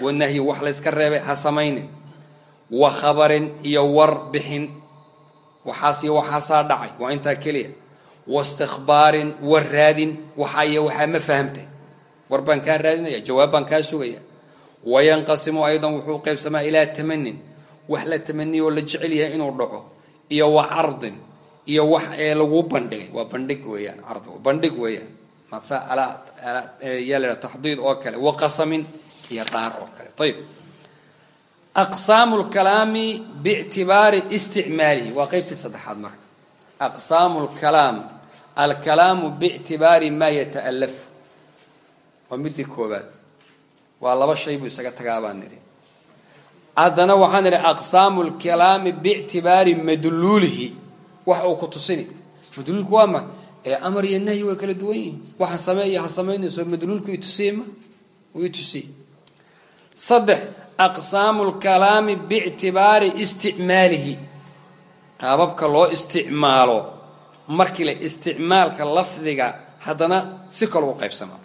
Wa nahyin wax layska reebay ha samaynin. Wa khabarin iyo war bixin. Waxaas iyo waxaasaa dhacay waa intaa keliya. Wa istikbaarin war raadin waxaa iyo waxaa ma fahamtay. War baan kaa raadinaya jawaab baan kaa sugaya. Wayanqasimu aydan wuxuu qaybsamaa ilaa tamanin. Wax la tamaniyo la jecel yahay inuu dhaco. Iyo wa cardin iyo wax ee lagu bandhigay. Waa bandhig weeyaan card bandhig weeyaan. Masa alaa yaa la taxdiid oo kale wa qasamin iyo dhaar oo kale. Ayib aqsaamu lkalaami biictibaari isticmaalihi waa qeybtii saddexaad marka. Aqsaamu lkalaam alkalaamu biictibaari maa yata'alafu waa midii koobaad waa laba shay buu isaga tagaa baan nidhi haddana waxaan nidhi aqsaamu lkalaami biictibaari madluulihi wax uu ku tusini. Madluulku waa ma amar iyo nahyi way kala duwan yihiin. Waxa sameeya ha samaynayso madluulku itusiye ma? Uu itusiye saddex aqsaamu lkalaami biictibaari isticmaalihi. Qaababka loo isticmaalo markii la isticmaalka lafdiga haddana si kale u qaybsamaa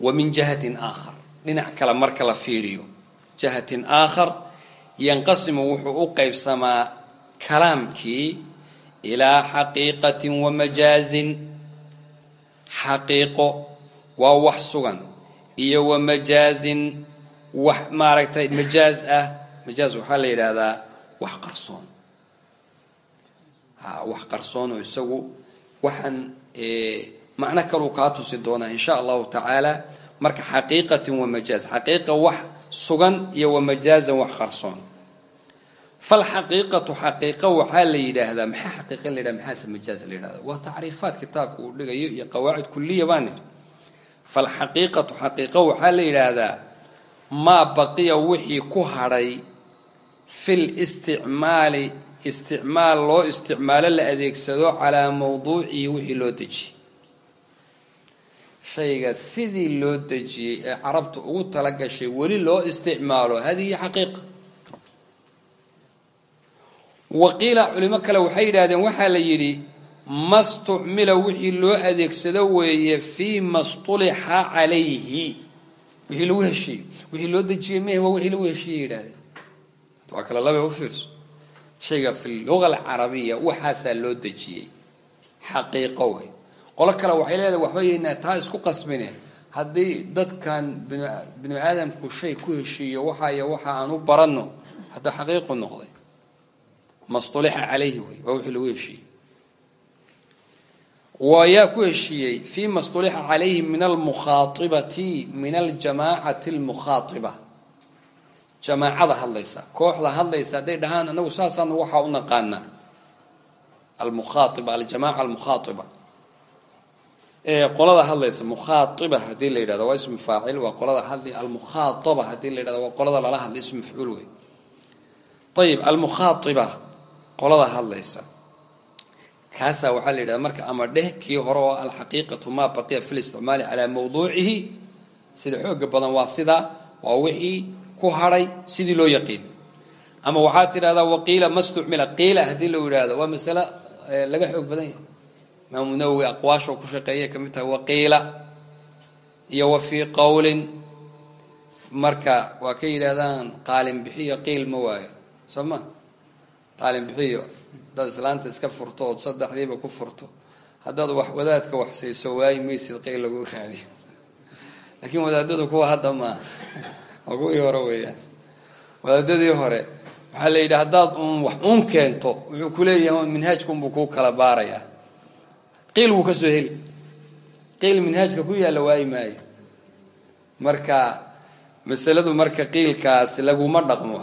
wa min jihatin aakhar dhinac kale marka la fiiriyo. Jihatin aakhar yanqasimu wuxuu u qaybsamaa kalaamkii ilaa xaqiiqatin wa majaazin xaqiiqo waa wax sugan iyo wa majaazin wax maaragtay majaaz ah. Majaaz waxaa la yidhaahdaa wax qarsoon. Ha wax qarsoon oo isagu waxaan macno kaluu kaa tusi doonaa insha allahu tacaala. Marka xaqiiqatin wa majaaz xaqiiqa wax sugan iyo wa majaazan wax qarsoon falxaqiiqatu xaqiiqa waxaa la yidhaahdaa maxaa xaqiiqa la yidhahda maxaase majaaz la yidhahda waa tacriifaat kitaabka uu dhigayo iyo qawaacid kuliya baa nidhi falxaqiiqatu xaqiiqa waxaa la yidhaahdaa maa baqiya wixii ku hadhay fil isticmaali isticmaal loo isticmaalo la adeegsado calaa mawduucihi wixii loo dejiyey shayga sidii loo dejiyey ee carabta ugu tala gashay weli loo isticmaalo hadihi xaqiiqa waqiila culimo kale waxay yidhahdeen waxaa la yidhi ma stucmila wixii loo adeegsado weeye fii ma stulixa calayhi wixii lagu heshiiyey wixii loo dejiyey meh waa wixii lagu heshiiyey yidhahdeen waa kale labay u shayga fi luga alcarabiya waxaasaa loo dejiyey xaqiiqo wey qolo kale waxay leedahay waxba yeynaa taa isku qasmine haddii dadkan binu aadamku shay ku heshiiyo waxaaiyo waxa aan u baranno hadda xaqiiqu noqday mastulixa calayhi wey waa wixii lagu heshiiyey. Wayaa ku heshiiyey fii ma stulixa calayhi min almukhaaibati min aljamaacati almukhaaiba jamaacada hadlaysa kooxda hadlaysa hadday dhahaan anagu saasaanu waxaa u naqaanaa almukhaa'iba aljamaaca almukhaaiba ee qolada hadlaysa mukhaaiba haddii la yidhahdo waa ismu faacil waa qolada hadli almukhaataba haddii la yidhahdo waa qolada lala hadla ismu mafcuul wey ayib almukhaaiba qolada hadlaysa. Kaasaa waxaa la yidhahda marka ama dheh kii hore oo alxaqiiqatu maa baqiya fi listicmaali calaa mawduucihi. Sida xooga badan waa sidaa waa wixii ku hadhay sidii loo yaqiin. Ama waxaa tidhahdaa waqiila ma stucmila qiila haddii la yidhaahdo waa masalo laga xoog badan yahay. Imaamu nawowi aqwaasha ku shaqeeyay ka mid tahay waqiila iyo wa fii qowlin marka waa ka yidhaahdaan qaalin bixiyo qiil ma waayo. Soo ma qaalin bixiyo haddaad islaanta iska furto ood saddexdiiba ku furto. Haddaad wax wadaadka wax siiso waayi maysid qiil lagu raadiyo. Laakiin wadaadadu kuwa hadda maaha waa kuwii hore weeyaan. Wadaadadii hore waxaa la yidhi haddaad un wax uun keento wuxuu kuleeyahay minhaajkunbuu kuu kala baarayaa. Qiil wuu ka soo heli. Qiil minhaajka ku yaalla waayi maayo. Marka masaladu marka qiilkaas laguma dhaqmo.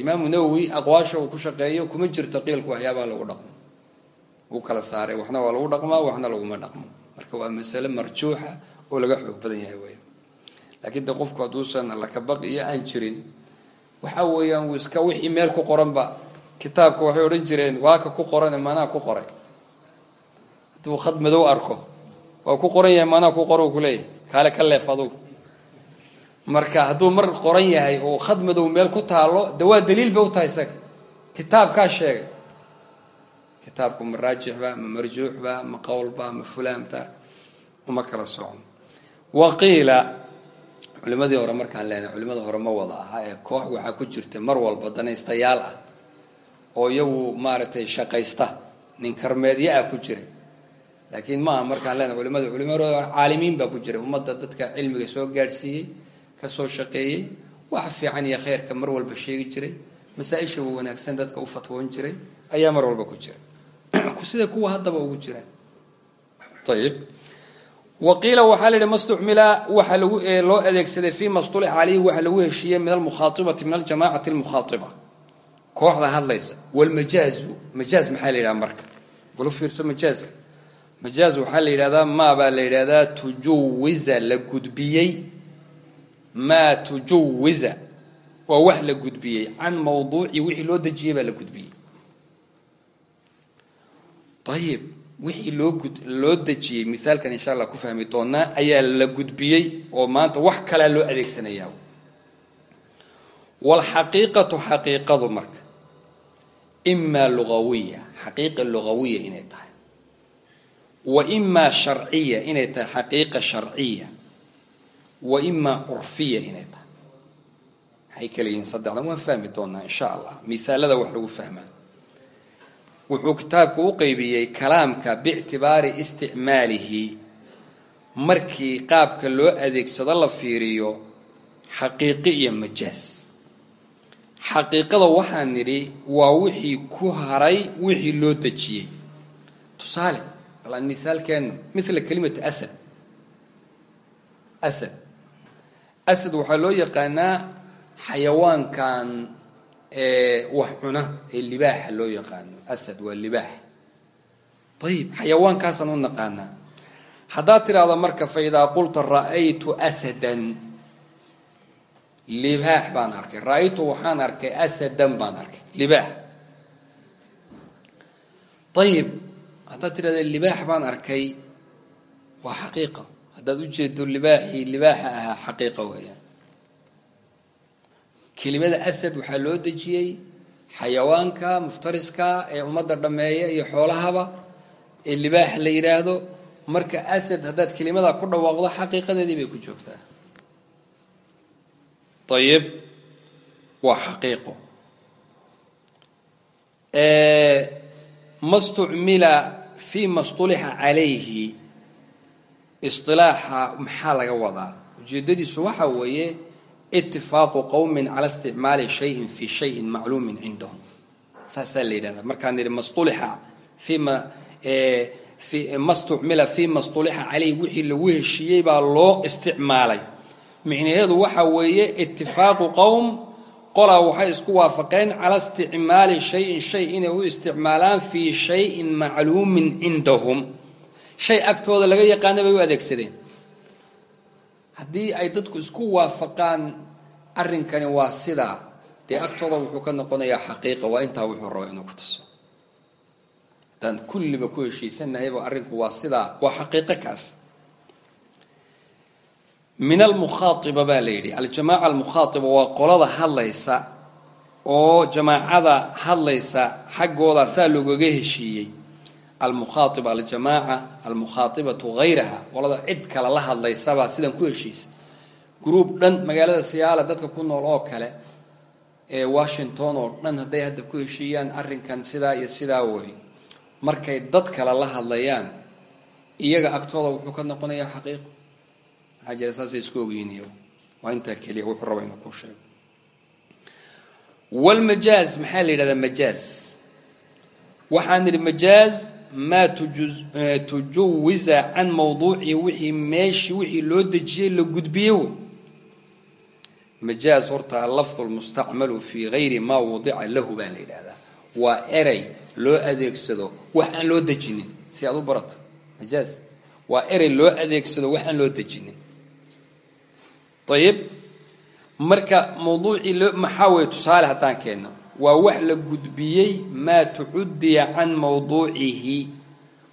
Imaamu nawowi aqwaasha uu ku shaqeeyo kuma jirto qiilku waxyaabaha lagu dhaqmo. Wuu kala saaray waxna waa lagu dhaqmaa waxna laguma dhaqmo. Marka waa masale marjuuxa oo laga xoog badan yahay weya laakiin de qofku hadduusan lakabaq iyo aan jirin waxa weeyaan wuu iska wixii meel ku qoranba. Kitaabka waxay odhan jireen waaka ku qorane maanaa ku qoray. Hadduu khad madow arko waa ku qoran yahay maanaa ku qoro kuleeyahay kaale ka leef marka hadduu mar qoran yahay oo khad madow meel ku taalo de waa daliil ba u tahay isaga. Kitaabkaa sheegay. Kitaabku ma raajixba ma marjuuxba ma qowlba ma fulaanba uma kala socon. Waqiila culimadii hore markaan leenahay culimada hore ma wada aha ee koox waxaa ku jirta mar walba danaystayaal ah oo iyagu maaragtay shaqaysta nin karmeedyo ah ku jira laakiin maaha markaan leenahay culimada culimada caalimiin baa ku jira ummadda dadka cilmiga soo gaadhsiiyey ka soo shaqeeyey. Wax fiican iyo khayrka mar walba sheegi jiray. Masaa-isha wanaagsan dadka u fatwoon jiray. Ayaa mar walba ku jira. *clears throat* Sida kuwa haddaba ugu jiraan ayib waqiila waxaa la yidhi mastucmila waxa lagu loo adeegsaday fii ma stulixa calayhi waxa lagu heshiiyey min almukhaaibati min aljamacati almukhaaiba kooxda hadlaysa. Walmajaazu majaaz maxaa la yidhaha marka? Balu fiirso majaaska. Majaaz waxaa la yidhahdaa maa baa la yidhahdaa tujuwiza la gudbiyey maa tujuwiza waa wax la gudbiyey. Can mawduuci wixii loo dejiyey baa la gudbiyey. Ayib wixii loo gud loo dejiyey mithaalkan insha allah ku fahmi doonaa ayaa la gudbiyey oo maanta wax kalaa loo adeegsanayaa. Waalxaqiiqatu xaqiiqadu marka imaa lugawiya xaqiiqa lugawiya inay tahay. Wa imaa sharciya inay tahay xaqiiqa sharciya wa curfiya inay tahay. Maxay kala yihiin saddexdan waan fahmi doonaa insha allah mithaalada wax lagu fahmaa. Wuxuu kitaabku u qeybiyey kalaamka biictibaari isticmaalihi. Markii qaabka loo adeegsado la fiiriyo xaqiiqi iyo majaas. Xaqiiqada waxaan nidhi waa wixii ku haray wixii loo dejiyey. Tusaale balaan mithaalkeenu mithla kelimata asad. Asad asad waxaa loo yaqaanaa xayawaankan wax cuna ee libaaxa loo yaqaano. Asad waa libaax. Ayib xayawaankaasaan u naqaanaa. Haddaad tidhaahdo marka fa idaa qulta ra'aytu asadan libaax baan arkay. Ra'aytu waxaan arkay asadan baan arkay. Libaax. Ayib haddaad tidhahda libaax baan arkay waa xaqiiqa haddaad ujeedo libaaxii libaaxa ahaa xaqiiqa weeyaan kelimada asad waxaa loo dejiyey xayawaanka muftariska ee ummadda dhammeeya iyo xoolahaba ee libaax la yidhaahdo marka asad haddaad kelimada ku dhawaaqdo xaqiiqadeedii bay ku joogtaa. Ayib waa xaqiiqo. Ma stucmila fii ma stulixa calayhi isilaaxa maxaa laga wadaa? Ujeedadiisu waxa weeye itifaaqu qowmin cala isticmaali shayin fii shayin macluumin cindahum. Saasaa la yidhahdaa. Markaan nidhi mastulixa fima mastucmila fima stulixa caleyh wixii lagu heshiiyey baa loo isticmaalay. Micnaheedu waxa weeye itifaaqu qowm qolaa waxay isku waafaqeen cala isticmaali shayin shay inay u isticmaalaan fii shayin macluumin cindahum shay agtooda laga yaqaana bay u adeegsadeen. Haddii ay dadku isku waafaqaan arrinkani waa sidaa dee agtooda wuxuu ka noqonayaa xaqiiqa waa intaa wuxuu raba inuu ku tuso. Haddaan kulliba ku heshiisanahayba arrinku waa sidaa waa xaqiiqo kaas. Min almukhaaiba baa la yidhi aljamaaca almukhaaiba waa qolada hadlaysa oo jamaacada hadlaysa xaggooda saa loogaga heshiiyey almukhaaiba aljamaaca almukhaatibatu hayraha qolada cid kale la hadlaysabaa sidan ku heshiisa gruub dhan magaalada siyaala dadka ku nool oo kale ee washington oo dhan hadday hadda ku heshiiyaan arrinkan sidaa iyo sidaa wey markay dad kale la hadlayaan iyaga agtooda wuxuu ka noqonayaa xaqiiqo maxaa jira saasay isku ogyiiniy waa intaa keliya wuxuu raba inuu ku sheego. Walmajaaz maxaa la yidhahdaa majaaz? Waxaan nidhi majaaz maa tujuwiza can mawduucihi wixii meeshii wixii loo dejiyey la gudbiye wey majaaz horta allafdu lmustacmalu fii gayri maa lahu baa la yidhaahdaa loo adeegsado wax loo dejinin si aad u barato majaaz waa erey loo adeegsado wax loo dejinin ayib marka mawduucii maxaa weye tusaale haddaan keenno waa wax la gudbiyey maa tucudiya can mawduucihi.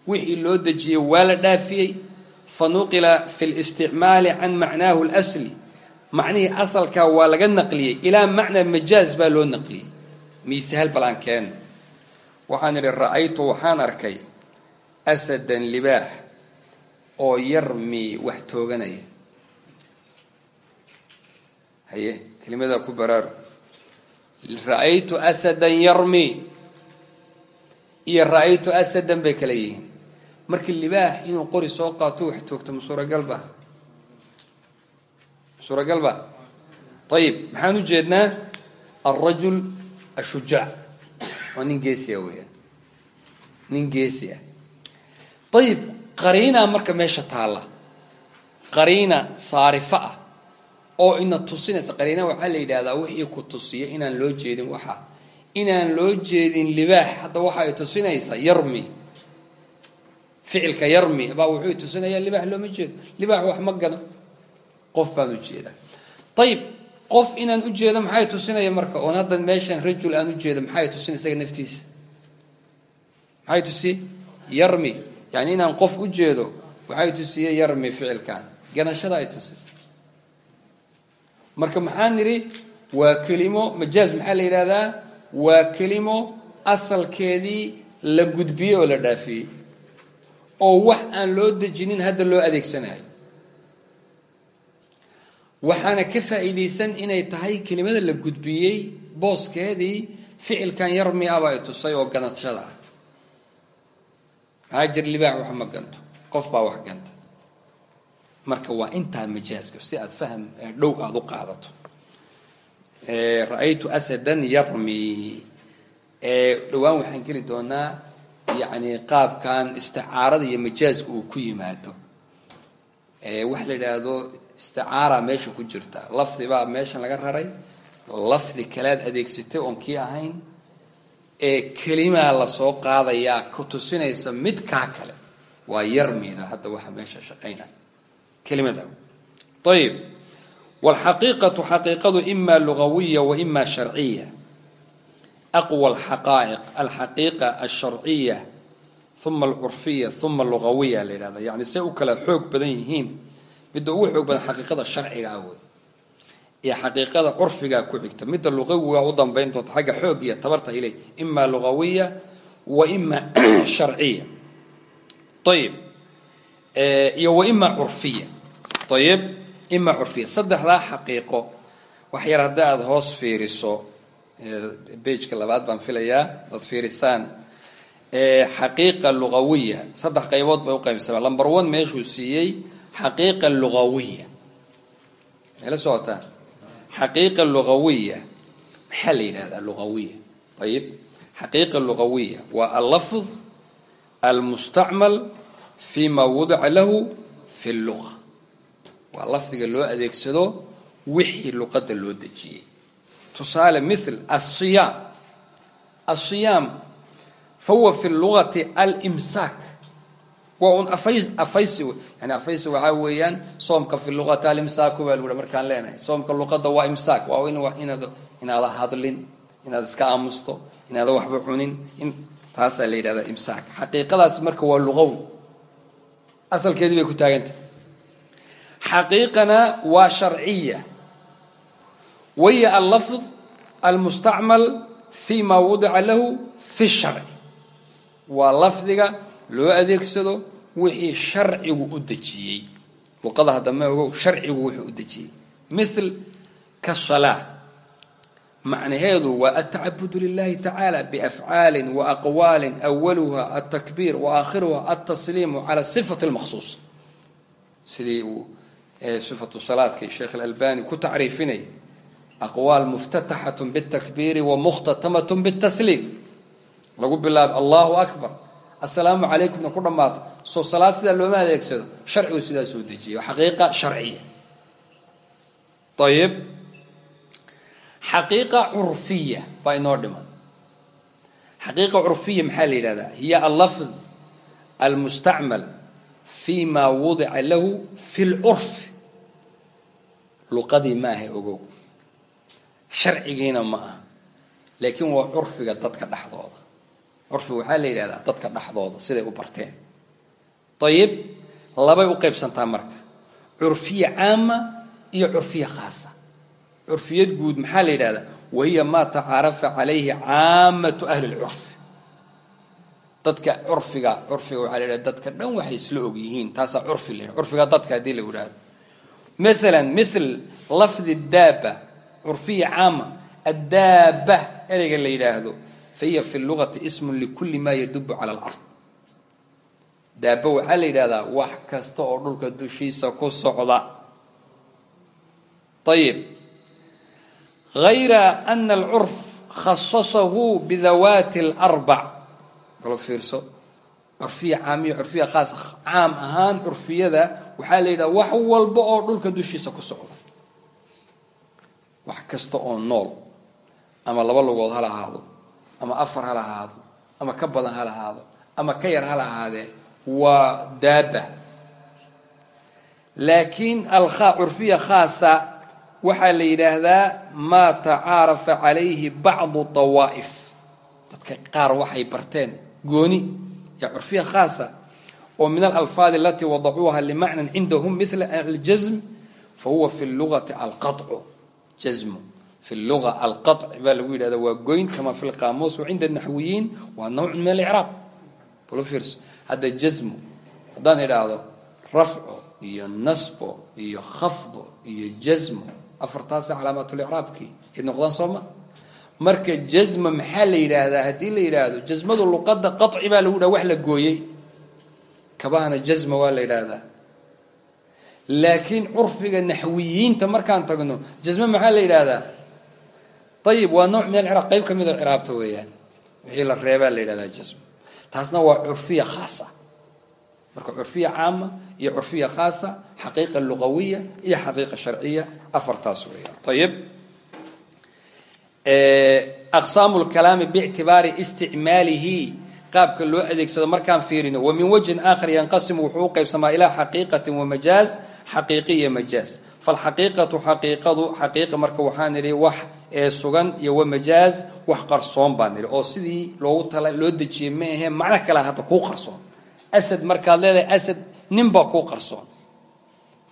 Wixii loo dejiyey waa la dhaafiyey. Fa nuqila fi listicmaali can macnaahu اlasli macnihii asalkaa waa laga naqliyey. Ilaa macnaa majaaz baa loo naqliyey. Miisaal balaan keeno waxaan idhi ra'aytu waxaan arkay asadan libaax oo yarmi wax tooganaya. Haye kelimadaa ku baraaru ra'aytu asadan yarmi. Iyo ra'aytu asadan bay kala yihiin. Markii libaax inuu qori soo qaato wax toogto ma suuragalba suuragalba maxaan u jeednaa? Alrajul ashujaac waa nin geesi ah weeyaan. Nin geesi ah. Ayib qariinaa marka meesha taalla. Qariina saarifa ah oo ina tusinaysa qariina waxaa la yidhahdaa wixii ku tusiya inaan loo jeedin waxa. Inaan loo jeedin libaax hadda waxa ay tusinaysaa yarmi. Ficilka yarmi baa wuxuu tusinayaa libaax looma jeedo. Libaax wax ma gano qof baan u jeedaa ayib qof inaan u jeedo maxay tusinaya marka? Oon hadda meeshan rajul aan u jeedo maxay tusin isaga naftiisa? Maxay tusiye yarmi. Yani inaan qof u jeedo waxay tusiye yarmi ficilkan ganashada ay tusisa marka maxaa nidhi? Waa kelimo majaaz maxaa la yidhahdaa waa kelimo asalkeedii la gudbiyey oo la dhaafiyey. Oo wax aan loo dejinin hadda loo adeegsanayo. Waxaana ka faa'iidaysan inay tahay kelimada la gudbiyey booskeedii ficilkan yarmi aba ay tusay oo ganashada ah. Maxaa jir libaax wax ma ganto? Qof baa wax ganta marka waa intaa majaaska si aad faham dhow aada u qaadato. Ra'aytu asadan yarmi. Dhowaan waxaan geli doonaa yacni qaabkan isticaarada iyo majaaska uu ku yimaado. Waxa la yidhaahdo isticaara meesha ku jirta. Lafdi baa meeshan laga raray. Lafdi kalead adeegsatay oon kii ahayn. Ee kelimaa la soo qaadayaa ku tusinaysa mid kale. Waa yarmida hadda waxa meesha shaqayna kelimada ayib wاlxaqiiqaةu xaqiiqadu ima lugawiya wa ima sharciya aqwى اlxaqaa'iq alxaqiiqa alsharciya uma alcurfiya uma lugawiya la yidhahda yani say u kala xoog badan yihiin midda ugu xoog badan xaqiiqada sharciga ah wey iyo xaqiiqada curfigaa ku xigta midda lugawiga u dambayn doonta xagga xoog iyo tabarta iley ima lugawiya wa ima *clears throat* sharciya ayib iyo wa ima curfiya ayib ima curfiya saddexdaa xaqiiqo. Wax hadda aada hoos fiiriso bejka labaad baan filayaa adaad fiirisaan xaqiiqa lugawiya. Saddex qaybood bay uqaybsamaa lumber one meeshuu siiyey xaqiiqa lugawiya. Mayla socotaan? Xaqiiqa lugawiya. Maxaa la yidhahdaa lugawiya? Ayib xaqiiqa luqawiya waa allafd almustacmal fi ma wadica lahu fi lluga waa lafdiga loo adeegsado wixii luqadda loo dejiyey. Tusaale mithl asiyaam asiyaam fahuwa fi lugati alimsaak. Waa un afays afaysi yani afaysi waxaa weeyaan soomka fi luqati alimsaaku baa lagu markaan leenahay. Soomka luqadda waa imsaak waa in inaad inaada hadlin inaad iska aamusto inaada waxba cunin in taasaa la yidhahdaa imsaak. Xaqiiqadaas marka waa luqowi asalkeedii bay ku taagantah xaqiiqana waa sharciya. Waya allafd almustacmal fi ma wadica lahu fi sharci. Waa lafdiga loo adeegsado wixii sharcigu u dejiyey. Luqada haddama ogow sharcigu wuxuu u dejiyey. Mithl kasalaa macnaheedu waa altacabudu lilahi tacaala biafcaali waaqwaali awaluha altakbiir waakhiruha altasliimu cala sifati lmaqsuusa sidii uu sifatu salaadkay sheekh alalbani ku tacriifinaya aqwaal muftataxatun bitakbiiri wa mukhtatamatun bitasliim. Lagu bilaabo allahu akbar. Assalaamu calaykumna ku dhammaato soo salaad sidaa looma adeegsado sharcigu sidaa soo dejiyay xaqiiqa sharciya. Ayib xaqiiqa curfiya baa inoo dhiman. Xaqiiqa curfiya maxaa la yidhahdaa? Hiya allafd almustacmal fi wudica lahu fi lcurfi luqadii maaha ogow. Sharcigiina ma ah laakiin waa curfiga dadka dhexdooda curfiga waxaa la yidhahdaa dadka dhexdooda siday u barteen. Ayib labay u qaybsantaa marka. Curfiya caama iyo curfiya khaasa. Curfiyad guud maxaa la yidhahdaa? Wahiya maa tacaarafa calayhi caamatu ahli lcurfi dadka curfiga curfiga waxaa la yidhahda dadka dhan waxay isla og yihiin. Taasaa curfi la yidhahda curfiga dadka haddii la yidhaahdo maala mil lafdi daaba curfiya caama addaaba ereyga la yidhaahdo. Fahiya fi lugati smun likulli maa yadubu cala alcard daaba waxaa la yidhahdaa wax kasta oo dhulka dushiisa ku socda. Ayib hayra ana alcurf khasasahu bidawaati alarbac kalo fiirso. Curfiya caamiya curfiya khaas caam ahaan curfiyada waxaa la yidhaha wax walba oo dhulka dushiisa ku socda wax kasta oo nool ama laba lugood ha lahaado ama afar ha lahaado ama ka badan ha lahaado ama ka yar ha lahaadee waa daaba. Laakiin alkha curfiya khaasa waxaa la yidhaahdaa maa tacaarafa calayhi bacdu dawaa'if. Dadka qaar waxay barteen gooni ya curfiya khaasa oo min alalfaadi alatii wadacuuha limacnan cindahum mila aljasm fahuwa fi lugati alqacu jasmu fi luga alqac baa lagu yidhahda waa goyn kama fi lqaamuus wacinda naxwiyiin waa nawcun min alicraab balofirs hadda jasmu haddaan idhaahdo rafco iyo nasbo iyo khafdo iyo jasmo afartaasa calaamaatulicraabkii ay noqdaan sooma marka jasma maxaa la yidhaahdaa? Haddii la yidhaahdo jasmadu luqada qaci baa lagu dhaha wax la gooyey kabahana jasma waa la yidhaahdaa. Laakiin curfiga naxwiyiinta markaan tagno jasme maxaa la yidhaahdaa? Ayib waa nooc min alciraaq qayb ka mid oo ciraabta weeyaan. Wixii la reebaa la yidhahdaa jasm taasna waa curfiya khaasa. Marka curfiya caama iyo curfiya khaasa xaqiiqa luqawiya iyo xaqiiqa sharciya afartaas weeyaan. Ayib aqsaamu lkalaami biictibaari isticmaalihi qaabka loo adeegsado markaan fiirino wa min wajhin aakhar yanqasimu wuxuu u qaybsamaa ilaa xaqiiqatin wamajaaz xaqiiqi iyo majaaz. Falxaqiiqatu xaqiiqadu xaqiiqa marka waxaan nidhi wax ee sugan iyo wamajaaz wax qarsoon baan nidhi. Oo sidii loogu tala loo dejiyey ma ahee macno kale hadda kuu qarsoon. Asad markaad leedahay asad ninbaa kuu qarsoon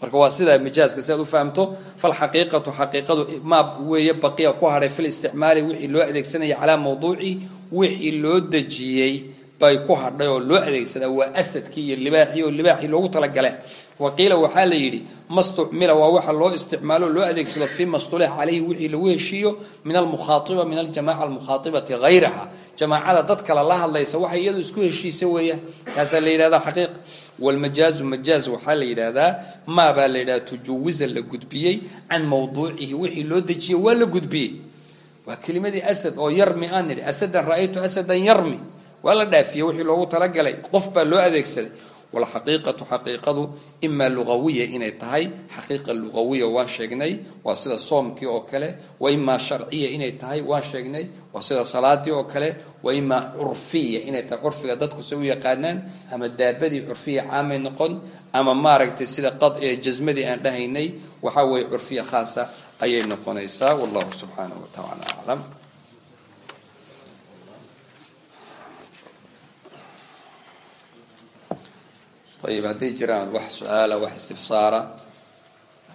marka waa sidaa majaaska si aad u fahamto falxaqiiqatu xaqiiqadu maa weeye baqiya ku hadhay fil isticmaali wixii loo adeegsanaya calaa mawduuci wixii loo dejiyey bay ku hadhay oo loo adeegsadaa waa asadkii iyo libaaxii oo libaaxii loogu talagale waqiila waxaa la yidhi mastucmila waa waxa loo isticmaalo loo adeegsado fii mastulixa calayhi wixii lagu heshiiyo min almukhaaiba min aljamaca almukhaaibati hayraha jamaacada dad kale la hadlaysa waxay iyadu isku heshiisa weeyaan kaasaa la yidhahdaa xaqiiq walmajaazu majaaz waxaa la yidhaahdaa maa baa la yidhahda tujuwiza la gudbiyey can mawduucihi wixii loo dejiyey waa la gudbiyey waa kelimadii asad oo yarmi aan nidhi asadan ra'aytu asadan yarmi waa la dhaafiyey wixii loogu talagalay qof baa loo adeegsaday walxaqiiqatu xaqiiqadu imaa lugawiya inay tahay xaqiiqa lugawiya waan sheegnay waa sida soomkii oo kale wa imaa sharciya inay tahay waan sheegnay waa sida salaadii oo kale wa imaa curfiya inay tahay curfiga dadku se u yaqaanaan ama daabadii curfiya caamay noqon ama maaragtay sida qad jasmadii aan dhahaynay waxaa weeye curfiya khaasa ayay noqonaysaa. Wallahu subxaanahu wa tacaala aclam ayib hadday jiraan wax su'aala wax istifsaara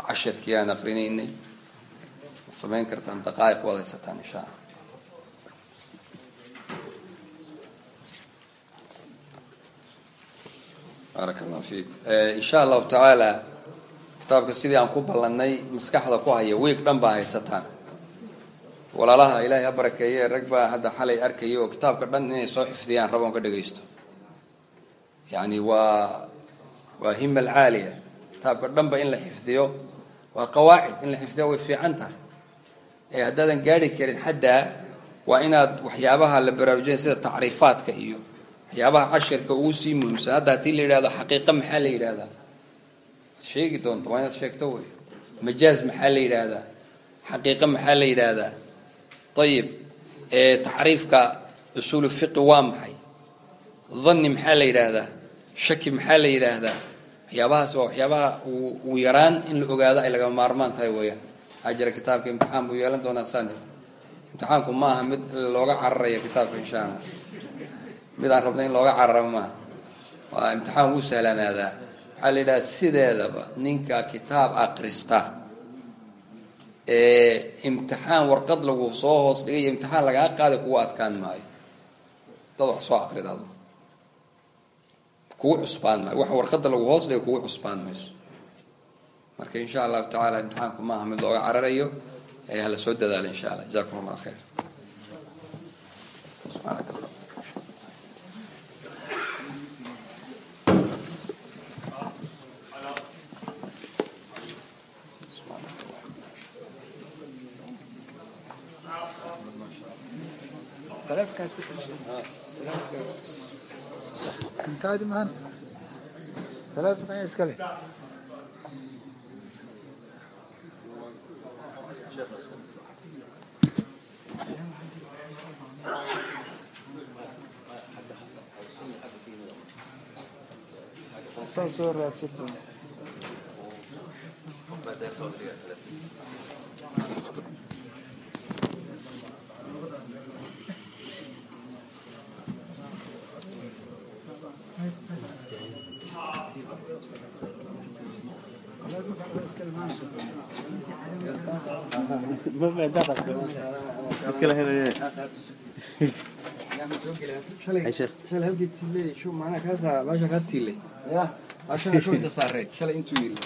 cashirkii aan aqrinaynay waad samayn kartaan daqaa'iq waad haysataan insha alla baaraka allahu fiikum insha allahu tacaala kitaabka sidii aan ku ballannay maskaxda ku haya wiig dhan baa haysataan. Walaalaha ilaahay ha barakeeye rag baa hadda xalay arkaya oo kitaabka dhan inay soo xifdiyaan raboon ka dhagaysto. Yacni waa waa hima alcaaliya. Kitaabka dhanba in la xifdiyo waa qawaacid in la xifdiyo way fiican tahay. Ee haddaadan gaari karin xaddaa waa inaad waxyaabaha la baraarujinaya sida tacriifaadka iyo waxyaabaha cashirka ugu sii muhiimsan hadda haddii la yidhahdo xaqiiqa maxaa la yidhahdaa? Sheegi doonta waa inaad sheegto wey. Majaaz maxaa la yidhaahdaa xaqiiqa maxaa la yidhaahdaa ayib tacriifka usuulu fiqi waa maxay? Dhanni maxaa la yidhaahdaa shaki maxaa la yidhaahdaa waxyaabahaas waa waxyaabaha uu yaraan in la ogaado ay lagama maarmaan tahay weeyaan. Waxaa jira kitaabka imtixaan buu yeelan doonaa sani imtixaanku ma aha mid looga cararayo kitaabka insha allah mid aan rabna in looga cararo maaha waa imtixaan wuu sahlanaadaa waxaa la yidhaha sideedaba ninka kitaab akrista ee imtixaan warqad lagu soo hoos dhigay iyo imtixaan lagaa qaaday kugu adkaan maayo. Dad wax soo aqrida adu kugu cusbaan maayo. Waxa warqadda lagu hoos dhiga kugu cusbaan mayso marka insha allahu tacaala imtixaanku maaha mid looga cararayo hala soo dadaalo insha allah jazakum allah khayr ولفك انت عادي مهن ثلاثة معي اسكالي صار صور راتشد بعدين صور لي 30 halay halgeed tiile meesha kaa tiile baashana shu inta saareed shalay intuu yiri